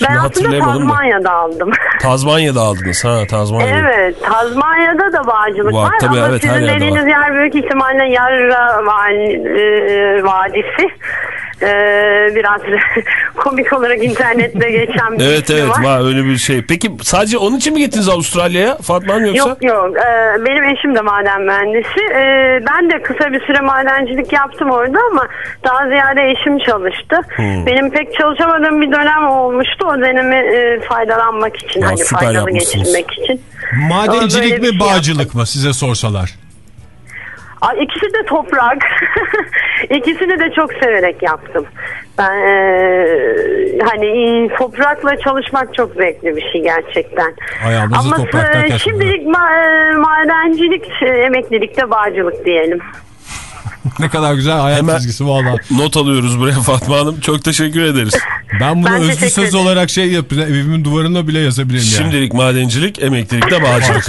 Ben Şimdi aslında hatırlayamadım da. Tazmanya'da aldım. Tazmanya'da aldınız. Ha Tazmanya'da. Evet, Tazmanya'da da bağcılık Var, var, tabii, ama evet, sizin dediğiniz yer büyük ihtimalle Yarra Va- e, Vadisi. E, biraz komik olarak internette geçen bir Evet ismi evet var. var öyle bir şey. Peki sadece onun için mi gittiniz Avustralya'ya Fatma Hanım yoksa? Yok yok Ee, benim eşim de maden mühendisi Ee, ben de kısa bir süre madencilik yaptım orada ama daha ziyade eşim çalıştı Hmm. benim pek çalışamadığım bir dönem olmuştu o dönemi e, faydalanmak için Ya, hani faydalı geçirmek için Madencilik mi şey bağcılık mı size sorsalar? Ay, İkisi de toprak. İkisini de çok severek yaptım. Ben eee, hani e, toprakla çalışmak çok zevkli bir şey gerçekten. Ayağımızı Ama topraktan e, şimdilik ma- e, madencilik, e, emeklilikte bağcılık diyelim. Ne kadar güzel hayat çizgisi valla. Not alıyoruz buraya Fatma Hanım. Çok teşekkür ederiz. Ben bunu Ben özlü söz ederim. olarak şey yapayım. Evimin duvarına bile yazabilirim yani. Şimdilik madencilik, emeklilikte bağcılık.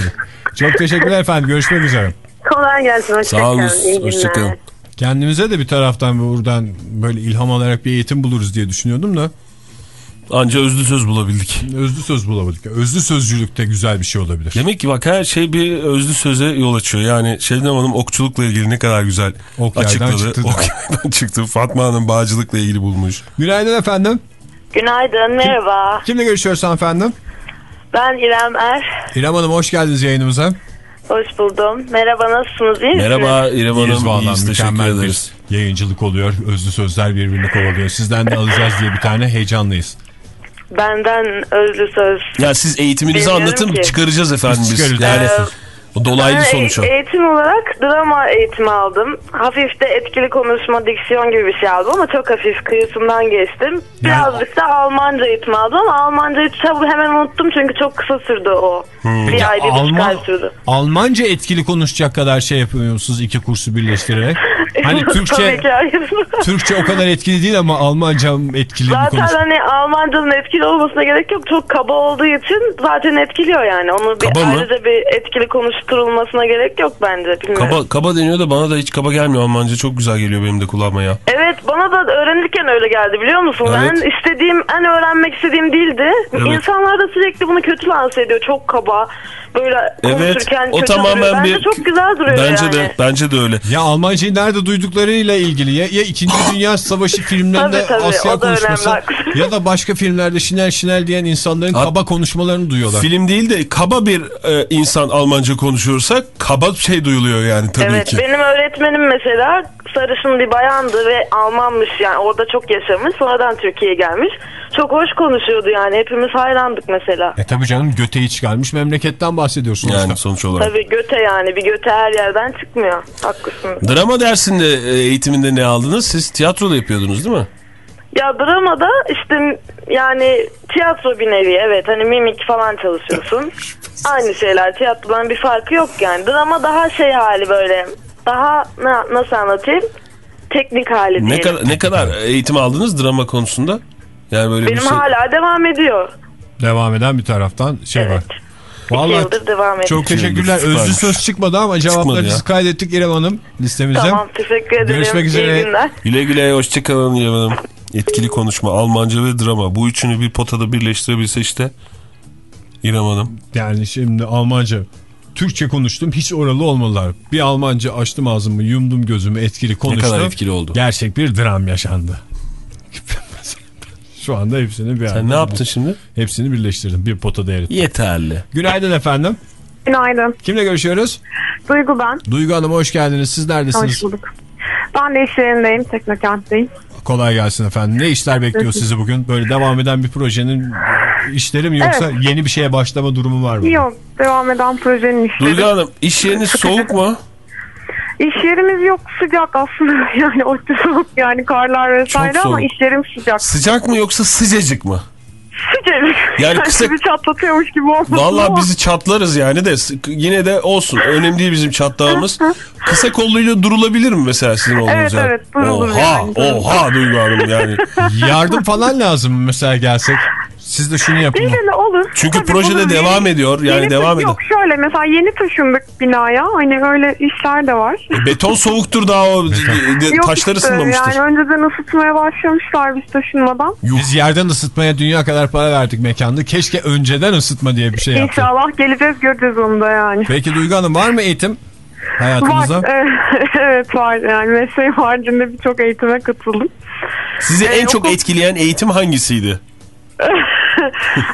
Çok teşekkürler efendim. Görüşmek üzere. Kolay gelsin. Hoşçakalın. İyi günler. Kendimize de bir taraftan buradan böyle ilham alarak bir eğitim buluruz diye düşünüyordum da. Anca özlü söz bulabildik. Özlü söz bulabildik. Özlü sözcülük de güzel bir şey olabilir. Demek ki bak her şey bir özlü söze yol açıyor. Yani Şebnem Hanım okçulukla ilgili ne kadar güzel Ok açıkladı. çıktı da. Ok yerden çıktı. Fatma Hanım bağcılıkla ilgili bulmuş. Günaydın efendim. Günaydın, merhaba. Kimle görüşüyoruz efendim? Ben İrem Er. İrem Hanım hoş geldiniz yayınımıza. Hoş buldum. Merhaba nasılsınız? İyi Merhaba İrem İyiyiz Hanım. vallahi, İyiyiz, teşekkür mükemmel bir ederiz. Yayıncılık oluyor. Özlü sözler birbirini kovalıyor. Sizden de alacağız diye bir tane heyecanlıyız. Benden özlü söz. Ya siz eğitiminizi Bilmiyorum anlatın ki. çıkaracağız efendim biz. Çıkarırız. Yani dolaylı Ben sonuç o. e- eğitim olarak drama eğitimi aldım. Hafif de etkili konuşma, diksiyon gibi bir şey aldım ama çok hafif kıyısından geçtim. Birazcık da Almanca eğitimi aldım ama Almancayı çabuk hemen unuttum çünkü çok kısa sürdü o. Bir ay, bir Alman, sürdü. Almanca etkili konuşacak kadar şey yapıyor musunuz iki kursu birleştirerek? Hani Türkçe. Türkçe o kadar etkili değil ama Almanca etkili bir Zaten hani Almancanın etkili olmasına gerek yok. Çok kaba olduğu için zaten etkiliyor yani. Onu bir Kaba mı? ayrıca bir etkili konuşturulmasına gerek yok bence. Bilmiyorum. Kaba, kaba deniyor da bana da hiç kaba gelmiyor Almanca. Çok güzel geliyor benim de kullanmaya. Evet bana da öğrenirken öyle geldi biliyor musun? Evet. Ben istediğim, en öğrenmek istediğim değildi. Evet. İnsanlar da sürekli bunu kötü lanse ediyor. Çok kaba. Böyle Evet konuşurken o kötü tamamen duruyor. Bence bir... çok güzel duruyor bence yani. de bence de öyle. Ya Almancayı nerede duyduklarıyla ilgili ya, ya 2. Dünya Savaşı filmlerinde Tabii, tabii, Asya konuşması ya da başka filmlerde şinel şinel diyen insanların kaba konuşmalarını duyuyorlar. Film değil de kaba bir e, insan Almanca konuşuyorsa kaba şey duyuluyor yani tabii evet ki. benim öğretmenim mesela sarışın bir bayandı ve Almanmış yani orada çok yaşamış sonradan Türkiye'ye gelmiş. Çok hoş konuşuyordu yani hepimiz hayrandık mesela. E tabi canım göteyi çıkarmış memleketten bahsediyorsun. Yani sonuç olarak. Tabii göte yani bir göte her yerden çıkmıyor. Haklısın. Drama dersinde e, eğitiminde ne aldınız? Siz tiyatroda yapıyordunuz değil mi? Ya dramada işte yani tiyatro bir nevi evet hani mimik falan çalışıyorsun. Aynı şeyler tiyatrodan bir farkı yok yani. Drama daha şey hali böyle daha na- nasıl anlatayım? Teknik hali Ne kadar ne kadar eğitim aldınız drama konusunda? Yani böyle Benim bir şey. hala devam ediyor. Devam eden bir taraftan şey var. İki Vallahi yıldır devam ediyor. çok teşekkürler. Özlü söz çıkmadı ama cevaplarınızı kaydettik İrem Hanım listemize. Tamam teşekkür ederim. Görüşmek üzere. İyi günler. Güle güle hoşçakalın İrem Hanım. Etkili konuşma, Almanca ve drama. Bu üçünü bir potada birleştirebilse işte İrem Hanım. Yani şimdi Almanca Türkçe konuştum hiç oralı olmadılar. Bir Almanca açtım ağzımı yumdum gözümü etkili konuştum. kadar etkili oldu? Gerçek bir dram yaşandı. Şu anda hepsini bir Sen ne yaptın şimdi? Hepsini birleştirdim bir potada erittim. Yeterli. Günaydın efendim. Günaydın. Kimle görüşüyoruz? Duygu ben. Duygu Hanım hoş geldiniz. Siz neredesiniz? Hoş bulduk. Ben de iş yerindeyim. Teknokent'teyim. Kolay gelsin efendim. Ne işler bekliyor sizi bugün? Böyle devam eden bir projenin işleri mi yoksa Evet. yeni bir şeye başlama durumu var mı? Yok. Devam eden projenin işleri. Duygu Hanım iş yeriniz soğuk mu? İş yerimiz yok sıcak aslında. Yani o soğuk yani karlar vesaire ama soğuk. iş yerim sıcak. Sıcak mı yoksa sıcacık mı? Sıcak. Yani kısa- bizi çatlatıyormuş gibi olmasın Vallahi ama. bizi çatlarız yani de yine de olsun. Önemli değil bizim çatlağımız. Kısa kolluyla durulabilir mi mesela sizin olduğunuz Evet, yer? evet, durulur Oha yani, oha Duygu Hanım yani. Yardım falan lazım mı mesela gelsek? Siz de şunu yapın. İyi de olur. Çünkü Tabii projede devam Yeni- ediyor, yani yeni devam ediyor. Yok şöyle mesela yeni taşındık binaya. Hani öyle işler de var. E, Beton soğuktur daha o Yok taşları işte, ısınmamıştır. Yani önceden ısıtmaya başlamışlar biz taşınmadan. Biz yerden ısıtmaya dünya kadar para verdik mekanda. Keşke önceden ısıtma diye bir şey yaptık. İnşallah geleceğiz göreceğiz onu da yani. Peki Duygu Hanım var mı eğitim hayatınızda? Var. evet var. Yani mesleğim haricinde birçok eğitime katıldım. Sizi Ee, en çok okul- etkileyen eğitim hangisiydi?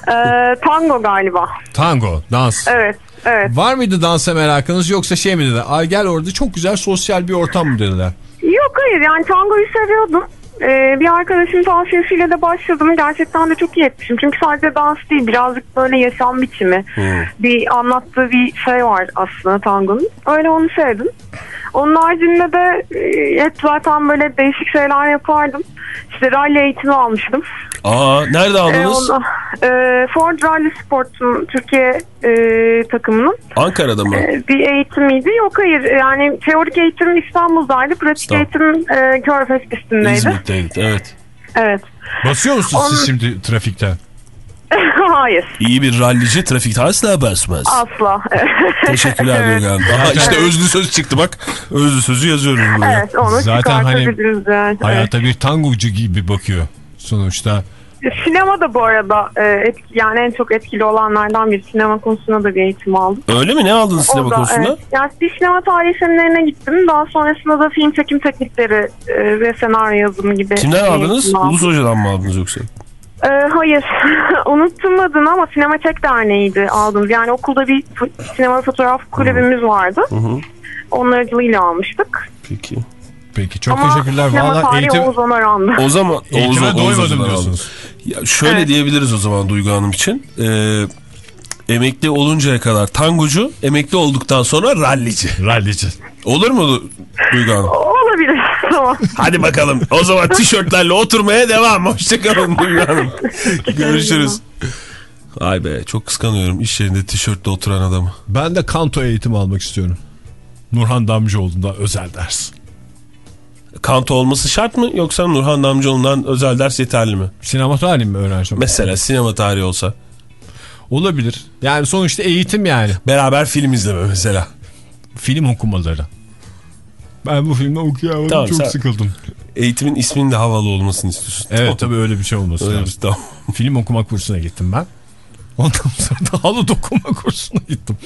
Ee, tango galiba. Tango, dans. Evet. Evet. Var mıydı dansa merakınız yoksa şey mi dediler? Ay gel orada çok güzel sosyal bir ortam mı dediler? Yok hayır yani tangoyu seviyordum. Ee, bir arkadaşım tavsiyesiyle de başladım. Gerçekten de çok iyi etmişim. Çünkü sadece dans değil birazcık böyle yaşam biçimi. Bir anlattığı bir şey var aslında tangonun. Öyle onu sevdim. Onun haricinde de e, hep zaten böyle değişik şeyler yapardım. İşte rally eğitimi almıştım. Aa nerede Ee, aldınız? onda, e, Ford Rally Sport'un Türkiye e, takımının Ankara'da mı? e, bir eğitimiydi. Yok hayır yani teorik eğitim İstanbul'daydı. Pratik İstanbul. eğitim e, Körfez pistindeydi. İzmit'teydi evet. Evet. Basıyor musunuz siz Onun- şimdi trafikte? hayır. İyi bir rallici trafikte asla basmaz. Asla. Teşekkürler Evet. Hanım. Aha, işte özlü söz çıktı bak. Özlü sözü yazıyoruz buraya. Evet onu Zaten hani yani. Hayata bir tangocu gibi bakıyor sonuçta. Evet. Sinema da bu arada e, etki, yani en çok etkili olanlardan biri. Sinema konusunda da bir eğitim aldım. Öyle mi? Ne aldınız sinema da, konusunda? evet. Yani bir sinema tarihi seminerine gittim. Daha sonrasında da film çekim teknikleri e, ve senaryo yazımı gibi. Kimden aldınız? Ulus Hoca'dan mı aldınız yoksa? Ee, hayır. Unuttum adını ama Sinematek Derneği'ydi aldığımız. Yani okulda bir sinema fotoğraf kulübümüz vardı. Onun aracılığıyla almıştık. Peki. Peki çok ama teşekkürler. sinema Valla eğitim... Oğuz Onur Andı. O zaman Eğitime Oğuz- Oğuz doymadım Özden diyorsunuz. Ya şöyle Evet. diyebiliriz o zaman Duygu Hanım için. Ee, emekli oluncaya kadar tangocu, emekli olduktan sonra rallici. Rallici. Olur mu Du- Duygu Hanım? Tamam. Hadi bakalım. O zaman tişörtlerle oturmaya devam. Hoşçakalın Duygu Hanım. Görüşürüz. Ay be çok kıskanıyorum iş yerinde tişörtle oturan adamı. Ben de kanto eğitimi almak istiyorum. Nurhan Damcıoğlu'nda özel ders. Kanto olması şart mı yoksa Nurhan Damcıoğlu'ndan özel ders yeterli mi? Sinema tarihi mi öğreneceğim? Mesela sinema tarihi olsa. Olabilir. Yani sonuçta eğitim yani. Beraber film izleme mesela. Film okumaları. Ben bu filmi okuyamadım Tamam, çok sen- sıkıldım. Eğitimin isminin de havalı olmasını istiyorsun. Evet Tamam. tabii öyle bir şey olması Öyle lazım. bir- tamam. Film okuma kursuna gittim ben. Ondan sonra da halı dokuma kursuna gittim.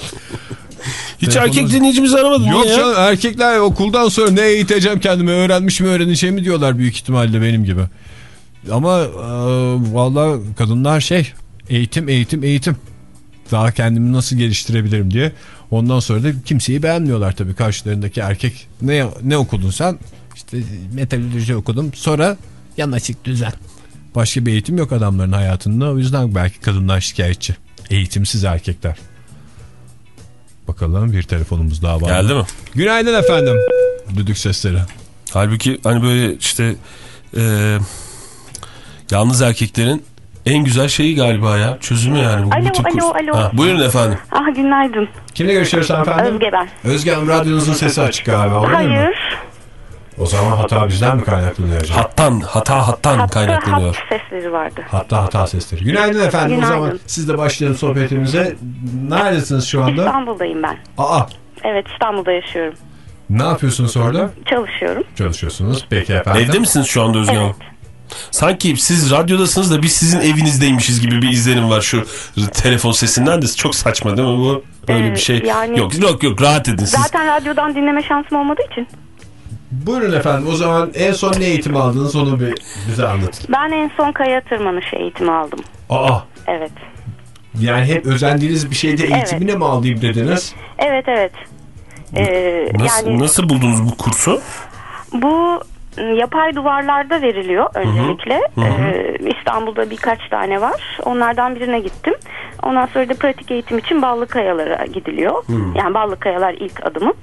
Hiç Telefonumuz- erkek dinleyicimizi aramadın Yok ya. canım erkekler okuldan sonra ne eğiteceğim kendimi öğrenmiş mi öğreneceğim mi diyorlar büyük ihtimalle benim gibi. Ama e, valla kadınlar şey eğitim eğitim eğitim. Daha kendimi nasıl geliştirebilirim diye. Ondan sonra da kimseyi beğenmiyorlar tabii karşılarındaki erkek. Ne ne okudun sen? İşte metalürji okudum. Sonra yan açık düzen. Başka bir eğitim yok adamların hayatında. O yüzden belki kadınlar şikayetçi. Eğitimsiz erkekler. Bakalım bir telefonumuz daha var. Geldi mi? Günaydın efendim. Düdük sesleri. Halbuki hani böyle işte e, yalnız erkeklerin en güzel şeyi galiba ya. Çözümü yani. Bu Alo, alo, alo. Ha, buyurun efendim. Ah günaydın. Kimle görüşüyoruz hanımefendi? Özge ben. Özge Hanım radyonuzun sesi açık galiba. mi? Hayır. O zaman hata bizden mi kaynaklanıyor acaba? Hattan, hata hattan Hatta kaynaklanıyor. hat sesleri vardı. Hatta hata sesleri. Günaydın efendim. O Günaydın. zaman siz de başlayalım sohbetimize. Neredesiniz şu anda? İstanbul'dayım ben. Aa, Evet İstanbul'da yaşıyorum. ne yapıyorsunuz orada? Çalışıyorum. Çalışıyorsunuz. Peki efendim. Evde misiniz şu anda Özge Hanım? Sanki siz radyodasınız da biz sizin evinizdeymişiz gibi bir izlenim var şu telefon sesinden de çok saçma değil mi bu? Böyle Ee, bir şey. yani- Yok yok yok rahat edin siz. Zaten radyodan dinleme şansım olmadığı için. Buyurun efendim. O zaman en son ne eğitim aldınız onu bir bize anlatın. Ben en son kaya tırmanışı eğitimi aldım. Aa, Evet. yani hep özendiğiniz bir şeyde eğitimine mi alayım dediniz? Evet evet. Ee, Nasıl, yani nasıl buldunuz bu kursu? bu yapay duvarlarda veriliyor öncelikle. Hı hı. Ee, İstanbul'da birkaç tane var. Onlardan birine gittim. Ondan sonra da pratik eğitim için Ballı Kayalara gidiliyor. Hı. Yani Ballı Kayalar ilk adımım.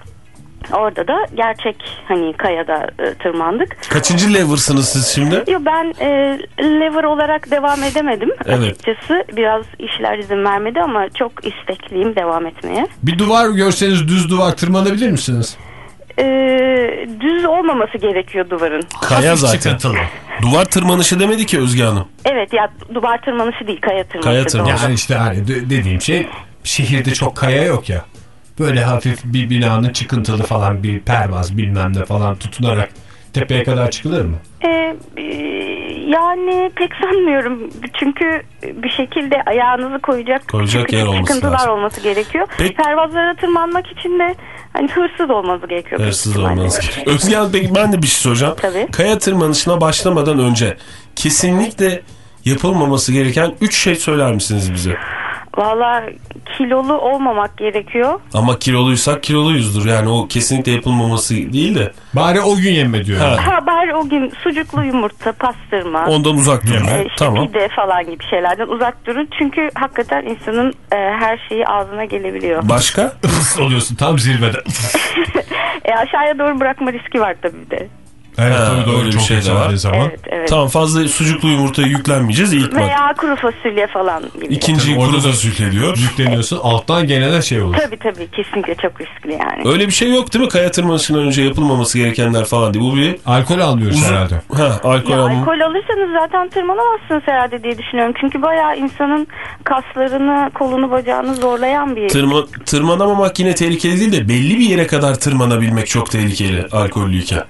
Orada da gerçek hani kayada e, tırmandık. Kaçıncı lever'sınız siz şimdi? Yo ben e, lever olarak devam edemedim Evet. açıkçası. Biraz işler izin vermedi ama çok istekliyim devam etmeye. Bir duvar görseniz düz duvar tırmanabilir misiniz? E, düz olmaması gerekiyor duvarın. Kaya Hafif zaten. çıkıntılı. Duvar tırmanışı demedi ki Özge Hanım. Evet ya duvar tırmanışı değil kaya tırmanışı. Kaya tırmanışı. Yani işte hani de- dediğim şey şehirde çok kaya yok ya. Böyle hafif bir binanın çıkıntılı falan bir pervaz bilmem ne falan tutunarak tepeye kadar çıkılır mı? E, e, yani pek sanmıyorum. Çünkü bir şekilde ayağınızı koyacak, Koyacak yer olması çıkıntılar lazım. olması gerekiyor. Peki- Pervazlara tırmanmak için de hani hırsız olması gerekiyor. Hırsız olmanız gerekiyor. Özge Hanım peki ben de bir şey soracağım. Tabii. Kaya tırmanışına başlamadan önce kesinlikle yapılmaması gereken 3 şey söyler misiniz bize? Valla kilolu olmamak gerekiyor. Ama kiloluysak kiloluyuzdur. Yani o kesinlikle yapılmaması değil de. Bari o gün yeme diyor. Ha. Ha bari o gün sucuklu yumurta, pastırma. Ondan uzak durun. e, işte Tamam. pide falan gibi şeylerden uzak durun. Çünkü hakikaten insanın e, her şeyi ağzına gelebiliyor. Başka? oluyorsun tam zirvede. E, aşağıya doğru bırakma riski var tabii de. Evet Ha, tabii doğru öyle bir çok şey de var. zaman. Evet, evet. Tamam fazla sucuklu yumurtaya yüklenmeyeceğiz ilk bak. Veya kuru fasulye falan gibi. İkinciyi Orada kuru da fasulye diyor. Yükleniyorsun alttan gelene şey olur. Tabii tabii kesinlikle çok riskli yani. Öyle bir şey yok değil mi? Kaya tırmanışından önce yapılmaması gerekenler falan diye. Bu bir Alkol almıyoruz uzun... herhalde. Ha, alkol Ya alma. alkol alırsanız zaten tırmanamazsınız herhalde diye düşünüyorum. Çünkü bayağı insanın kaslarını, kolunu, bacağını zorlayan bir... Tırma, tırmanamamak yine tehlikeli değil de belli bir yere kadar tırmanabilmek çok tehlikeli alkollüyken.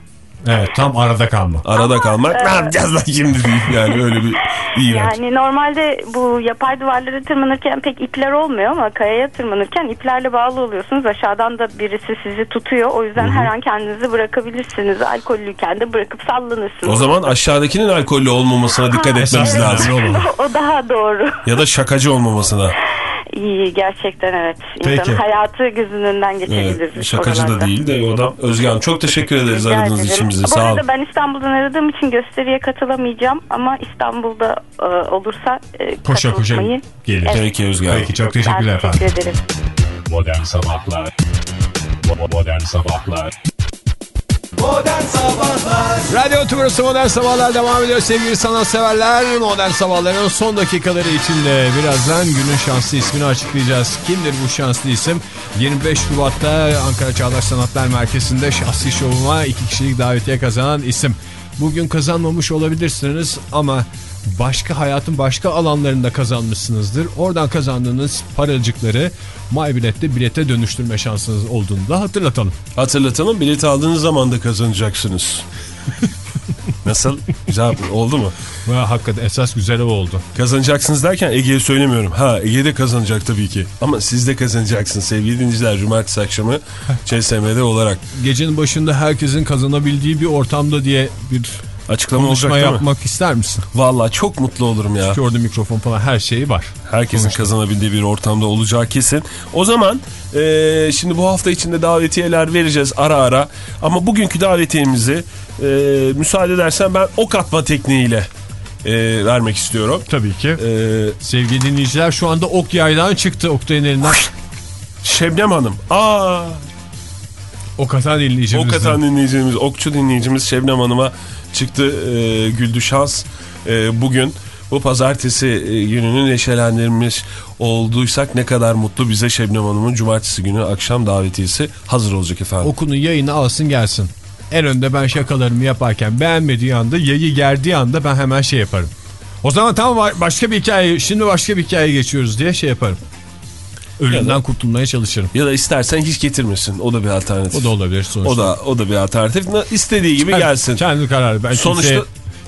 Evet tam arada kalma. Arada kalmak ne yapacağız lan şimdi yani öyle bir iğrenç. Yani normalde bu yapay duvarları tırmanırken pek ipler olmuyor ama kayaya tırmanırken iplerle bağlı oluyorsunuz. Aşağıdan da birisi sizi tutuyor. O yüzden her an kendinizi bırakabilirsiniz. Alkollüyken de bırakıp sallanırsınız. O zaman aşağıdakinin alkollü olmamasına dikkat etmemiz lazım. o daha doğru. Ya da şakacı olmamasına. İyi gerçekten evet. Peki. İnsanın hayatı gözünün önünden geçebilir. Evet, şakacı da değil de o da Özge Hanım çok teşekkür ederiz Rica aradığınız ederim. için bize Bu sağ olun. arada ben İstanbul'dan aradığım için gösteriye katılamayacağım ama İstanbul'da e, olursa e, Koşa koşa gelir. Evet. Peki Özge Hanım. Peki çok teşekkürler Ben efendim. teşekkür ederim. Modern Sabahlar Modern Sabahlar Modern Sabahlar Radyo Tümrüsü Modern Sabahlar devam ediyor sevgili sanatseverler. Modern Sabahların son dakikaları içinde birazdan günün şanslı ismini açıklayacağız. Kimdir bu şanslı isim? 25 Şubat'ta Ankara Çağdaş Sanatlar Merkezi'nde şahsi şovuma iki kişilik davetiye kazanan isim. Bugün kazanmamış olabilirsiniz ama başka hayatın başka alanlarında kazanmışsınızdır. Oradan kazandığınız paracıkları MyBilet'te bilete dönüştürme şansınız olduğunu da hatırlatalım. Hatırlatalım bilet aldığınız zaman da kazanacaksınız. Nasıl? Güzel oldu mu? Ha, hakikaten esas güzel oldu. Kazanacaksınız derken Ege'ye söylemiyorum. Ha Ege de kazanacak tabii ki. Ama siz de kazanacaksınız sevgili dinleyiciler. Cumartesi akşamı CSM'de olarak. Gecenin başında herkesin kazanabildiği bir ortamda diye bir Açıklama konuşma olacak mi? yapmak ister misin? Vallahi çok mutlu olurum ya. Çünkü orada mikrofon falan her şeyi var. Herkesin kazanabildiği bir ortamda olacağı kesin. O zaman eee, şimdi bu hafta içinde davetiyeler vereceğiz ara ara. Ama bugünkü davetiyemizi eee, müsaade edersen ben ok atma tekniğiyle eee, vermek istiyorum. Tabii ki. Eee, Sevgili dinleyiciler şu anda ok yaydan çıktı Oktay'ın elinden. Şebnem Hanım. Aa, Ok atan dinleyicimiz. ok atan dinleyicimiz, okçu dinleyicimiz Şebnem Hanım'a çıktı eee, güldü şans. Eee, bugün bu pazartesi eee, gününü neşelendirmiş olduysak ne kadar mutlu bize Şebnem Hanım'ın cumartesi günü akşam davetiyesi hazır olacak efendim. Okunun yayını alsın gelsin. En önde ben şakalarımı yaparken beğenmediği anda yayı gerdiği anda ben hemen şey yaparım. O zaman var- başka bir hikaye şimdi başka bir hikaye geçiyoruz diye şey yaparım. Ölümden Ya da- kurtulmaya çalışırım. Ya da istersen hiç getirmesin. O da bir alternatif. O da olabilir sonuçta. O da o da bir alternatif. Na- İstediği gibi gelsin. Kendi kararı. Ben Sonuçta- kimseye,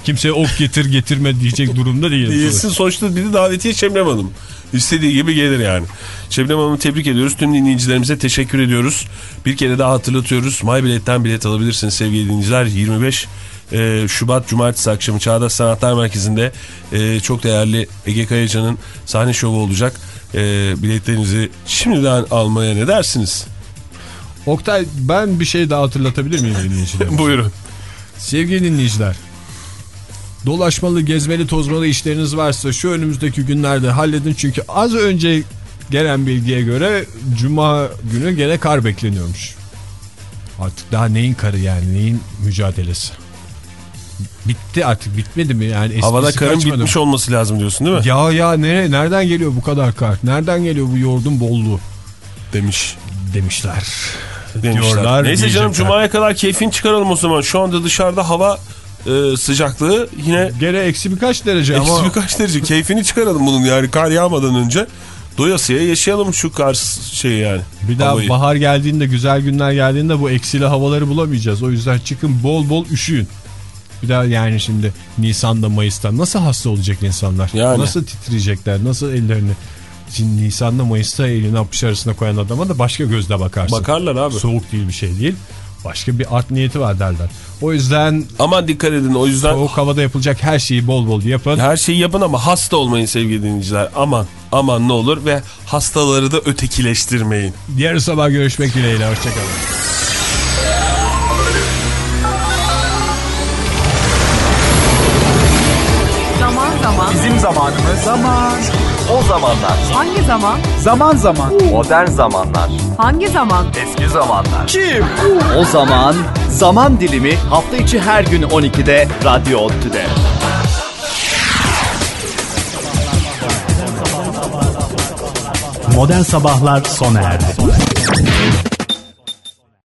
kimseye ok getir getirme diyecek durumda değilim. Değilsin sonuçta bir de davetiye Şebnem Hanım. İstediği gibi gelir yani. Şebnem Hanım'ı tebrik ediyoruz. Tüm dinleyicilerimize teşekkür ediyoruz. Bir kere daha hatırlatıyoruz. MyBilet'ten bilet alabilirsiniz sevgili dinleyiciler. 25 e, Şubat Cumartesi akşamı Çağdaş Sanatlar Merkezi'nde e, çok değerli Ege Kayacan'ın sahne şovu olacak. E, biletlerinizi şimdiden almaya ne dersiniz? Oktay ben bir şey daha hatırlatabilir miyim dinleyicilerime? Buyurun. Sevgili dinleyiciler. Dolaşmalı, gezmeli, tozmalı işleriniz varsa şu önümüzdeki günlerde halledin. Çünkü az önce gelen bilgiye göre Cuma günü gene kar bekleniyormuş. Artık daha neyin karı yani neyin mücadelesi. Bitti artık bitmedi mi yani Havada karın kaçmadı bitmiş mı? olması lazım diyorsun değil mi? Ya ya nere, nereden geliyor bu kadar kar? Nereden geliyor bu yoğurdun bolluğu? Demiş. Demişler. Demişler. Diyorlar, Neyse canım. Cuma'ya kadar keyfini çıkaralım o zaman. Şu anda dışarıda hava e, sıcaklığı yine... Gene eksi birkaç derece eksi ama... birkaç derece. Keyfini çıkaralım bunun yani kar yağmadan önce. Doyasıya yaşayalım şu kar şeyi yani. Bir daha havayı. bahar geldiğinde güzel günler geldiğinde bu eksili havaları bulamayacağız. O yüzden çıkın bol bol üşüyün. Bir daha yani şimdi Nisan'da Mayıs'ta nasıl hasta olacak insanlar? Yani. Nasıl titreyecekler? Nasıl ellerini? Şimdi Nisan'da Mayıs'ta elini apış arasına koyan adama da başka gözle bakarsın. Bakarlar abi. Soğuk değil bir şey değil. Başka bir art niyeti var derler. O yüzden Aman dikkat edin o yüzden soğuk havada yapılacak her şeyi bol bol yapın. her şeyi yapın ama hasta olmayın sevgili dinleyiciler. Aman aman ne olur ve hastaları da ötekileştirmeyin. Diğer sabah görüşmek dileğiyle. Hoşçakalın. Zaman zaman. Bizim zamanımız. Zaman. O zamanlar. Hangi zaman? Zaman zaman. Modern zamanlar. Hangi zaman? Eski zamanlar. Kim? O zaman zaman dilimi hafta içi her gün 12'de Radyo Ottu'da. Modern Sabahlar sona erdi.